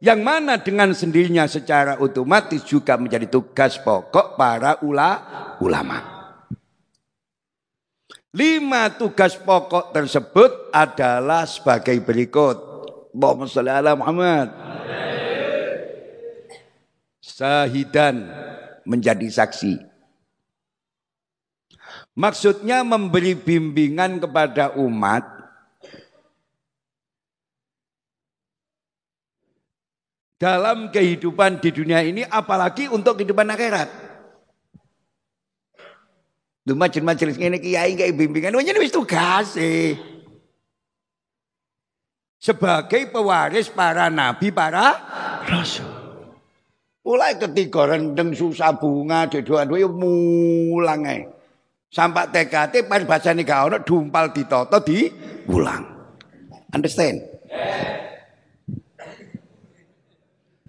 S1: yang mana dengan sendirinya secara otomatis juga menjadi tugas pokok para ula, ulama. Lima tugas pokok tersebut adalah sebagai berikut. Allahumma salli ala Muhammad. Sahidan menjadi saksi. Maksudnya memberi bimbingan kepada umat dalam kehidupan di dunia ini apalagi untuk kehidupan akhirat. Lu majelis-majelis ini kiai kayak bimbingan, ini wis tugas sih sebagai pewaris para nabi, para rasul. Mulai ketika rendeng susah bunga dedoan ya mulang ae. Sampai TKT pas bahasane gak ono dumpal ditoto di ulang. Understand?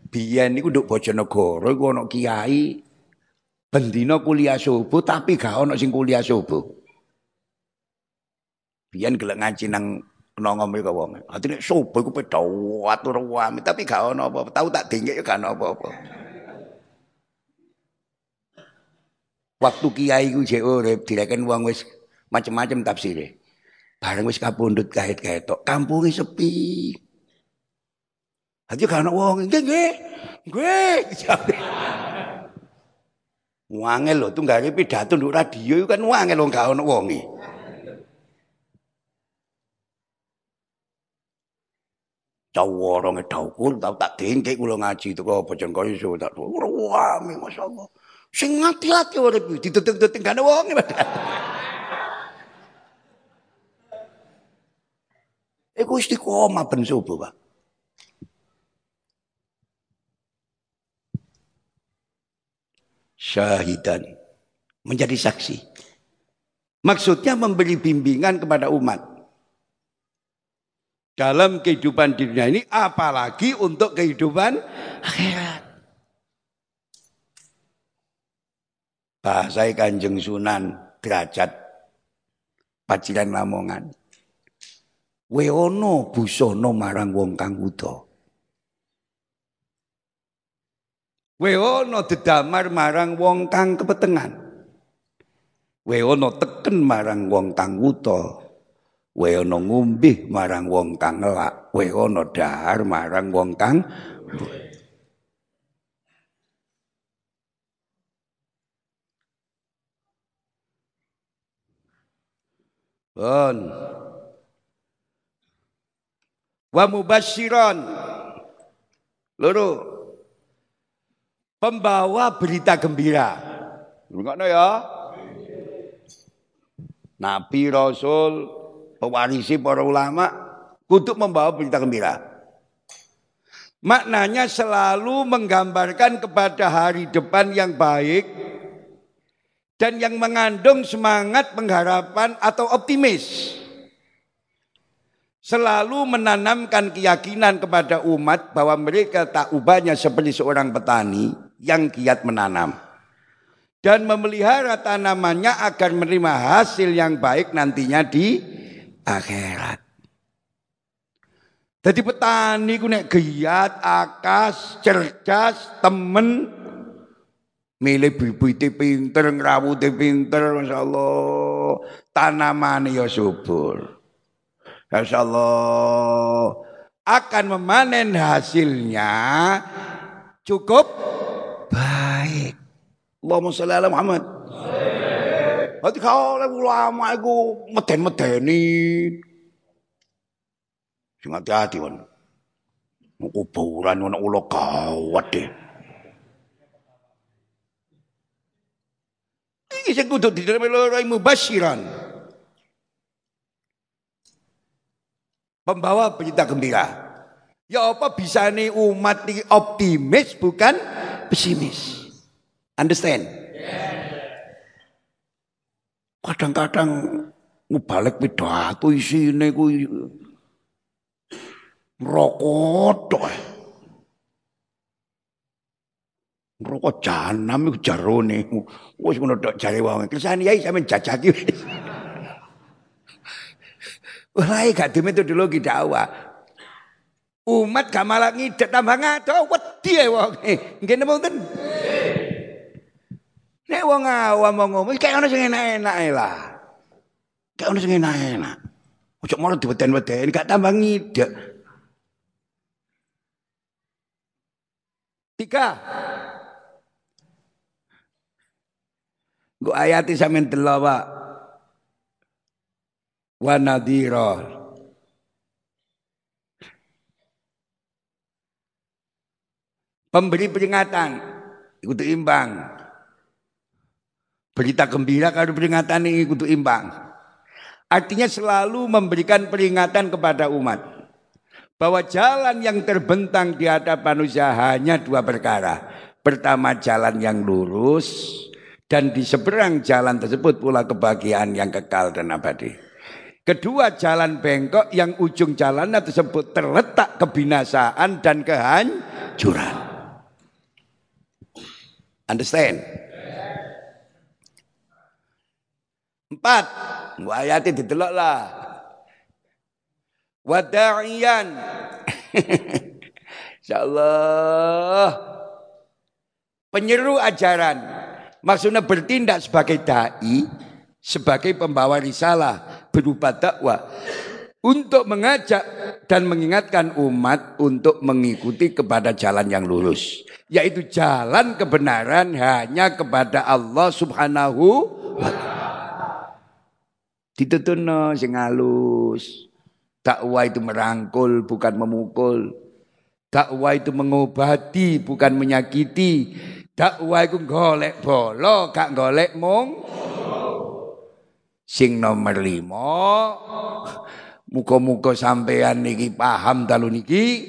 S1: Biyen niku nduk Bojonegoro iku ono kiai bendina kuliah subuh tapi gak ono sing kuliah subuh. Biyen gelek ngaji nang nongo mereka wong. Atine sobo iku pedo atur wami tapi gak ono apa-apa. Tahu tak dinggek ya gak ono apa-apa. Waktu kiai ku jek urip direken wong wis macem-macem tafsire. Bareng wis kapundhut kait-kait tok, kampunge sepi. Hati gak ono wong, nggih nggih. Nggih. Wangel lho tunggale pidato nduk radio kan wangel lho gak ono wonge. Cawara ngedhaukul tau tak dengkek kula ngaji teko Bojonegoro iso tak wah masyaallah. Sing ngati-ati urip ditutuk-tutuk gak ana wong. Iku istiqomah ben subuh, Pak. Syahidan menjadi saksi. Maksudnya memberi bimbingan kepada umat dalam kehidupan di dunia ini apalagi untuk kehidupan akhirat. Bahasa Kanjeng Sunan derajat Paciran Lamongan. Weono busono marang wong kang. Weono dedamar marang wong kang kepetengan. Weono teken marang wong kang wuta we ana ngumbih marang wong kang ngelak we ana dahar marang wong kang Bon. Wa mubasyiran. Loro. Pembawa berita gembira. Rungokno ya. Nabi Rasul pewarisi para ulama untuk membawa berita gembira. Maknanya selalu menggambarkan kepada hari depan yang baik dan yang mengandung semangat pengharapan atau optimis. Selalu menanamkan keyakinan kepada umat bahwa mereka tak ubahnya seperti seorang petani yang giat menanam dan memelihara tanamannya agar menerima hasil yang baik nantinya di akhirat. Jadi petani ku nek giat, akas, cerdas, temen milih bibite pinter, ngrawute pinter, masyaallah. Tanaman ya subur. Masyaallah. Akan memanen hasilnya cukup baik. Allahumma sholli ala Muhammad. Berarti kalau ulama itu meden-medeni. Sing hati-hati kan. Kuburan ana ulo kawat deh. Iki sing kudu diterima loro mubasyiran. Pembawa berita gembira. Ya apa bisa nih umat ini optimis bukan pesimis. Understand? Kadang-kadang ngebalik pidato isine kuwi Rokok tok. Rokok janam iku jarone. Wis ngono tok jare wong. Kersane yai sampean jajaki wis. Ora gak di metodologi dakwah. Umat gak malah ngidet tambah ngado wedi ae wong. Nggih napa mboten? Nek wong awam ngomong kayak ono sing enak-enak lah. Kayak ono sing enak-enak. Ojo malah diweden-weden gak tambah ngidek. Tiga. Gue ayati sampean delok, Pak. Wa nadhira. Pemberi peringatan ikut imbang. Berita gembira kalau peringatan ini ikut imbang. Artinya selalu memberikan peringatan kepada umat bahwa jalan yang terbentang di hadapan manusia hanya dua perkara. Pertama jalan yang lurus dan di seberang jalan tersebut pula kebahagiaan yang kekal dan abadi. Kedua jalan bengkok yang ujung jalannya tersebut terletak kebinasaan dan kehancuran. Understand? Empat, ayatnya ditelok lah. Wada'iyan. Insyaallah. Penyeru ajaran. Maksudnya bertindak sebagai dai, sebagai pembawa risalah berupa dakwah untuk mengajak dan mengingatkan umat untuk mengikuti kepada jalan yang lurus, yaitu jalan kebenaran hanya kepada Allah Subhanahu wa taala. Sing halus. Dakwah itu merangkul bukan memukul. Dakwah itu mengobati bukan menyakiti. Dakwah itu golek bolo gak golek mung. Sing nomor lima. Muka-muka sampean niki paham dalu niki.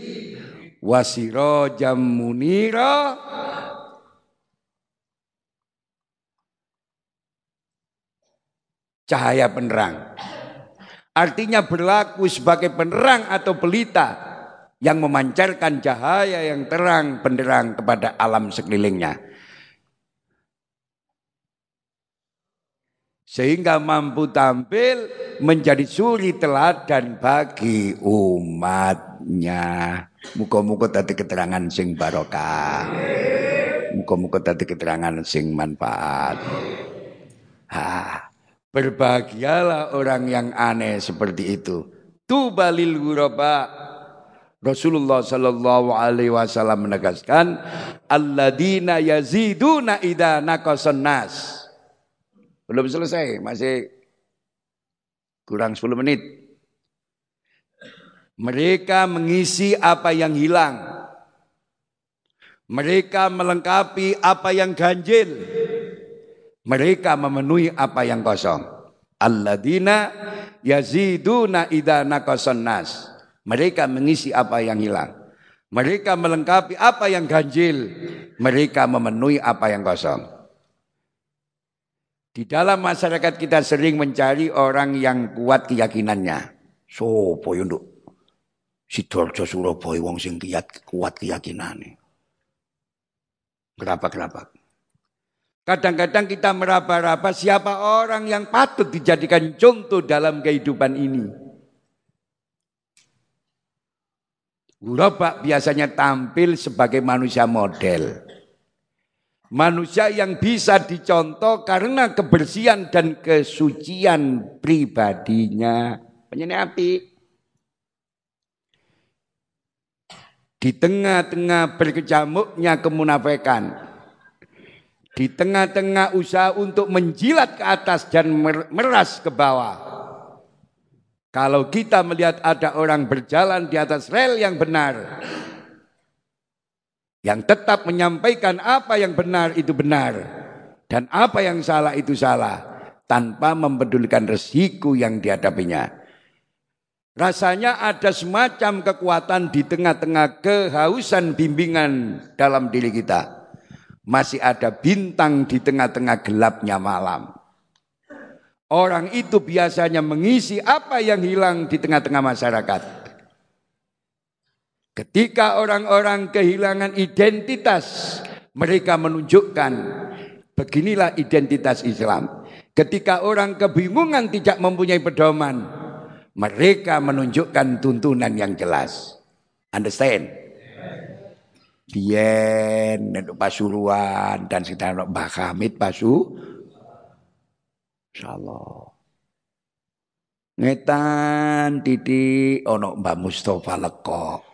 S1: Wasiro jam munira. Cahaya penerang. Artinya berlaku sebagai penerang atau pelita yang memancarkan cahaya yang terang benderang kepada alam sekelilingnya. Sehingga mampu tampil menjadi suri teladan bagi umatnya. Muka-muka tadi keterangan sing barokah. Muka-muka tadi keterangan sing manfaat. Ha. Berbahagialah orang yang aneh seperti itu. Tubalil ghuraba. Rasulullah sallallahu alaihi wasallam menegaskan alladzina yaziduna idza naqasan nas. Belum selesai, masih kurang 10 menit. Mereka mengisi apa yang hilang. Mereka melengkapi apa yang ganjil. Mereka memenuhi apa yang kosong. Alladzina yaziduna idza nas. Mereka mengisi apa yang hilang. Mereka melengkapi apa yang ganjil. Mereka memenuhi apa yang kosong. Di dalam masyarakat kita sering mencari orang yang kuat keyakinannya. Sopo yo nduk? Sidoarjo Surabaya wong sing kuat keyakinannya. Kenapa kenapa? Kadang-kadang kita meraba-raba siapa orang yang patut dijadikan contoh dalam kehidupan ini. Gurabak biasanya tampil sebagai manusia model. Manusia yang bisa dicontoh karena kebersihan dan kesucian pribadinya. Penyanyi api. Di tengah-tengah berkecamuknya kemunafikan, di tengah-tengah usaha untuk menjilat ke atas dan meras ke bawah. Kalau kita melihat ada orang berjalan di atas rel yang benar, Yang tetap menyampaikan apa yang benar itu benar dan apa yang salah itu salah tanpa mempedulikan resiko yang dihadapinya. Rasanya ada semacam kekuatan di tengah-tengah kehausan bimbingan dalam diri kita. Masih ada bintang di tengah-tengah gelapnya malam. Orang itu biasanya mengisi apa yang hilang di tengah-tengah masyarakat. Ketika orang-orang kehilangan identitas, mereka menunjukkan beginilah identitas Islam. Ketika orang kebingungan tidak mempunyai pedoman, mereka menunjukkan tuntunan yang jelas. Understand? Bien, Pasuruan dan sekitar Mbah Hamid Pasu. Insyaallah. Ngetan titi ono Mbah Mustafa lekok.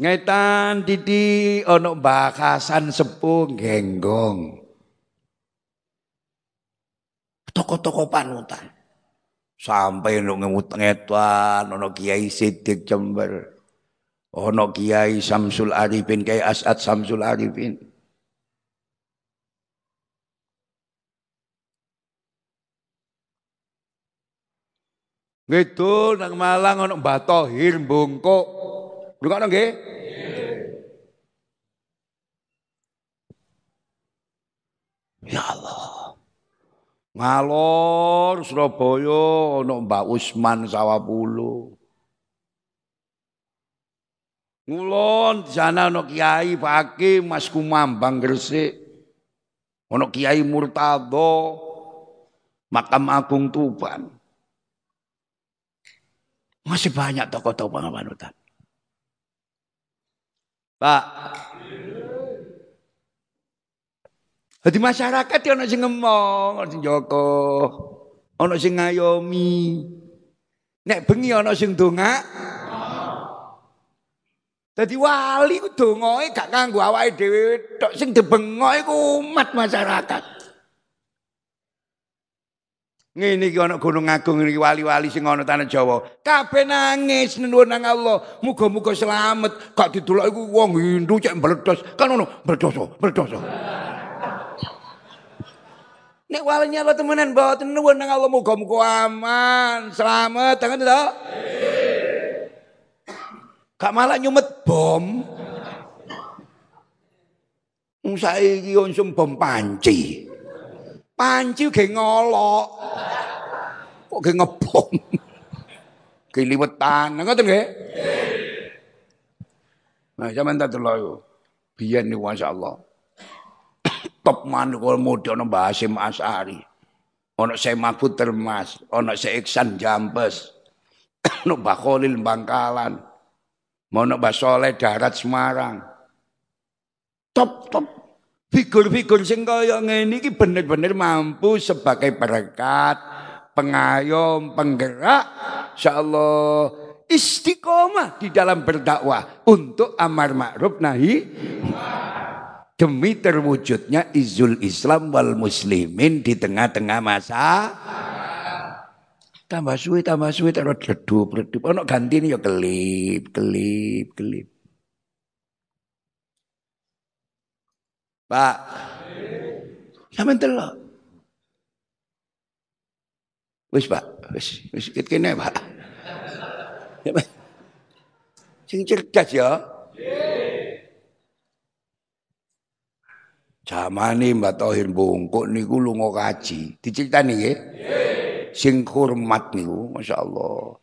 S1: Ngetan didi ono Mbah Hasan Sepuh genggong. Toko-toko panutan. Sampai ono ngetan ono Kiai Sidik Jember. Ono Kiai Samsul Arifin, Kiai Asad Samsul Arifin. Gitu nang Malang ono Mbah Tohir Bungkuk. Rungokno nggih? Ya Allah. Ngalor Surabaya ana Mbak Usman Sawapulu. Ngulon di sana ana Kiai Fakih Mas Kumambang Gresik. Ana Kiai Murtado Makam Agung Tuban. Masih banyak tokoh-tokoh panutan. Pak. Jadi masyarakat ya ono sing ngomong, ono sing joko, ono sing ngayomi. Nek bengi ono sing donga. Jadi wali ku dongoe gak awake dhewe tok sing dibengoke ku umat masyarakat. Ngene iki ana Gunung Agung iki wali-wali sing ana tanah Jawa. Kabeh nangis nuwun nang Allah, muga-muga selamat. Gak didelok iku wong Hindu cek mbledos. Kan ngono, berdosa, berdosa. Nek wali nyala temenan mboten nuwun nang Allah muga-muga aman, selamat, tangan to? Gak malah nyumet bom. Saiki onsum bom panci. Panci ge ngolok. Kok ge ngebom. Ge liwetan, ngoten nggih? Nah, sampean tak delok. Biyen niku masyaallah. Top manukul mudi ana Mbah Hasim Asari. Ana Syekh Mahfud Termas, ana Syekh Iksan Jambes. Ana Mbah Khalil Bangkalan. Ana Mbah Soleh Darat Semarang. Top top Figur-figur sing kaya ngene iki bener-bener mampu sebagai berkat, pengayom, penggerak insyaallah istiqomah di dalam berdakwah untuk amar ma'ruf nahi demi terwujudnya izul Islam wal muslimin di tengah-tengah masa. Tambah suwi tambah suwi terus redup redup ono gantine ya kelip kelip kelip Pak. Sampeyan delok. Wis, Pak. Wis, wis kene, Pak. Ya, Sing cerdas ya. Jamane Mbak Tohir bungkuk niku lunga kaji. Diceritani nggih? Sing hormat niku, masyaallah.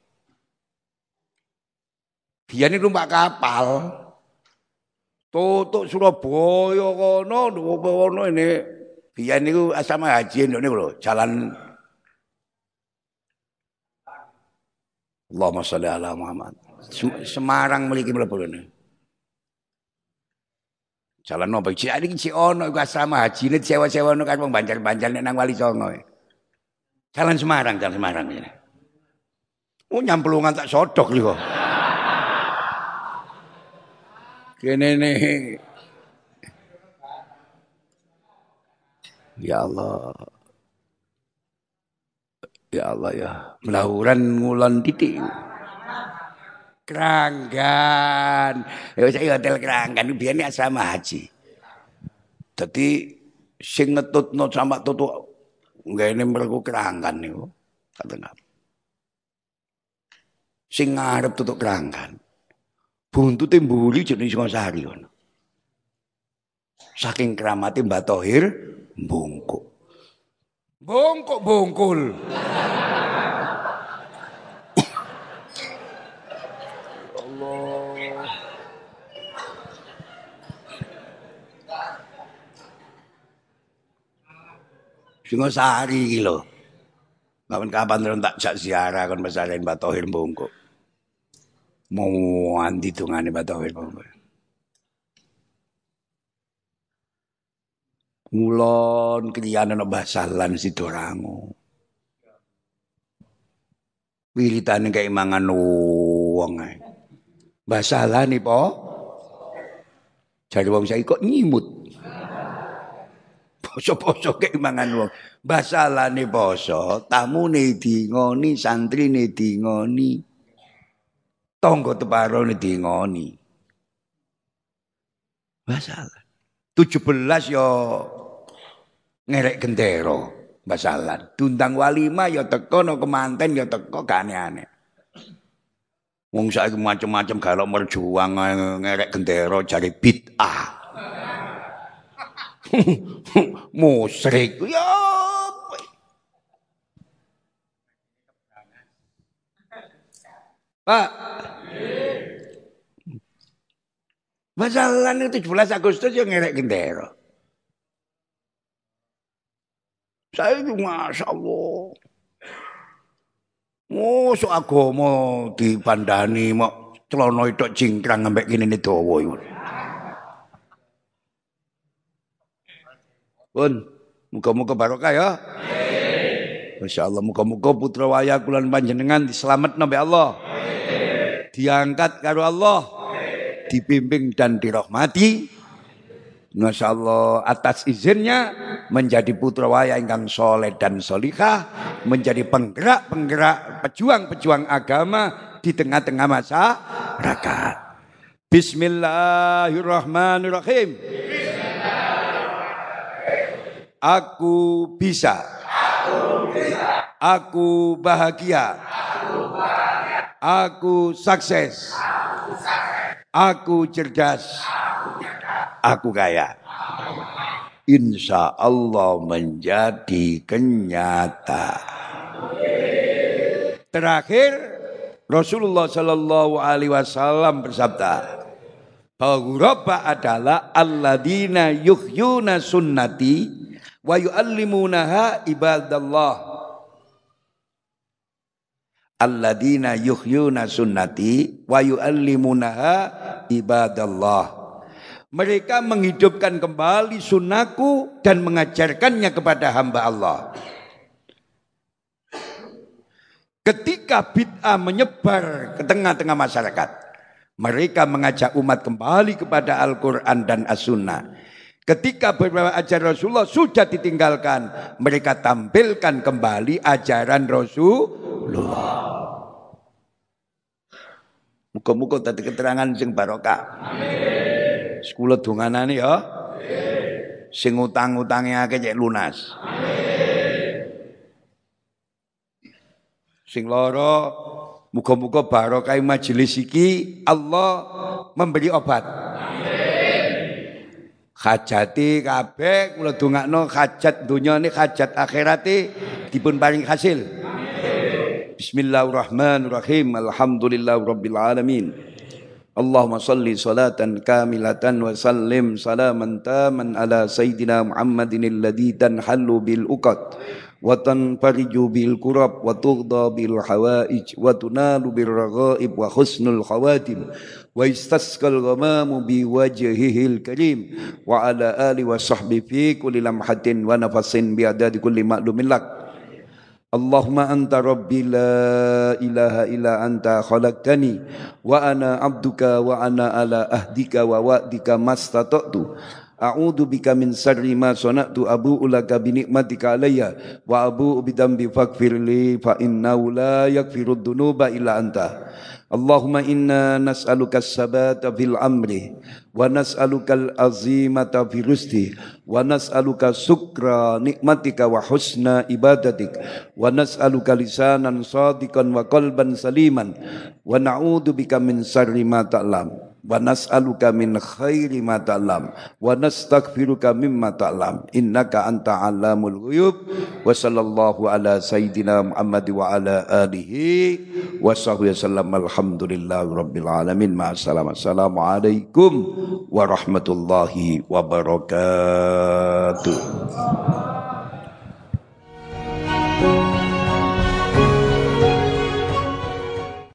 S1: Biyen numpak kapal. Tutuk Surabaya kono kono ini biyen niku asrama haji niku lho, jalan Allahumma sholli ala Muhammad. Semarang mriki mlebu rene. Jalan nopo iki iki cek ono iku asrama haji ne sewa-sewa ono kan wong banjar-banjar nek nang Wali Songo. Jalan Semarang, jalan Semarang ini. Oh nyamplungan tak sodok lho kok. Kene nih. Ya Allah. Ya Allah ya. Melauran ngulan titik. Keranggan. Ya saya hotel Keranggan biyen asrama haji. Dadi sing ngetutno sama tutu ngene mlebu Keranggan niku. Kata Sing ngarep tutuk Keranggan. Buntute mburi jeneng Singosari ngono. Saking keramati Mbak Tohir bungkuk. Bungkuk bungkul. Singosari iki lho. Kapan kapan tak jak ziarah kon mesaren Mbak Tohir bungkuk. Mau anti tungane Mbak Tohir bungkuk. Ngulon kriyan ana basalan Sidorango. Wiritane kayak mangan wong ae. Basalan po. Jare wong saiki kok nyimut. Poso-poso kayak mangan wong. Basalane poso, tamune dingoni, santrine dingoni. Tonggo teparone. Basalan. 17 yo ngerek gendero basalan. Dundang walima ya teko no kemanten ya teko gak aneh-aneh. Wong saiki macam-macam kalau merjuang ngerek gendero cari bid'ah. Musrik ya Pak. Masalah itu 17 Agustus yang ngerek gendera. Saya itu Masya Allah. Mosok agama dipandani mau celana itu cingkrang ngambek gini nih itu. Pun, muka-muka barokah ya. Masya Allah, muka-muka putra waya kulan panjenengan diselamat nabi Allah diangkat karo Allah, dibimbing dan dirahmati. Masya Allah atas izinnya menjadi putra waya ingkang soleh dan solihah, menjadi penggerak-penggerak pejuang-pejuang agama di tengah-tengah masyarakat. Bismillahirrahmanirrahim. Bisa. Aku bisa. Aku bahagia. Aku sukses. Aku cerdas. Aku kaya. Insya Allah menjadi kenyata. Terakhir Rasulullah Shallallahu Alaihi Wasallam bersabda bahwa adalah alladina yuhyuna sunnati wa yuallimunaha ibadallah alladzina yuhyuna sunnati wa yuallimunaha ibadallah. Mereka menghidupkan kembali sunnahku dan mengajarkannya kepada hamba Allah. Ketika bid'ah menyebar ke tengah-tengah masyarakat, mereka mengajak umat kembali kepada Al-Quran dan As-Sunnah. Ketika beberapa ajaran Rasulullah sudah ditinggalkan, mereka tampilkan kembali ajaran Rasulullah. Muka-muka tadi keterangan sing barokah. Amin. Sekula donganane ya. Amin. Sing utang-utange akeh cek lunas. Amin. Sing loro muga-muga barokah majelis iki Allah memberi obat. Amin. Hajati kabeh kula dongakno hajat donya ini hajat akhirate dipun paring hasil. Bismillahirrahmanirrahim. Alhamdulillah rabbil alamin. Allahumma salli salatan kamilatan wa sallim salaman taman ala sayyidina Muhammadin alladhi tanhallu bil uqad wa tanfariju bil kurab wa tughda bil hawaij wa tunalu bil raghaib wa husnul khawatim wa istasqal ghamamu bi wajhihil wa ala ali wa sahbi fi kulli lamhatin wa nafasin bi adadi kulli ma'lumin lak. Allahumma anta rabbi la ilaha illa anta khalaqtani. Wa ana abduka wa ana ala ahdika wa wa'dika mastata'tu. A'udhu bika min sarri ma sonatu abu ulaka binikmatika alaiya wa abu fakfirli fa dunuba illa anta. Allahumma inna nas'aluka sabata fil amri wa nas'aluka al-azimata fi rizqi wa nas'aluka sukra nikmatika wa husna ibadatik wa nas'aluka lisanan sadiqan wa qalban saliman wa na'udzu bika min syarri ma ta'lam wa nas'aluka min khairi ma ta'lam. Wa nastaghfiruka mimma ta'lam. Innaka anta alamul ghuyub. Wa sallallahu ala sayyidina Muhammad wa ala alihi wa sahbihi wasallam alhamdulillahi rabbil alamin. Ma assalamu alaikum warahmatullahi wabarakatuh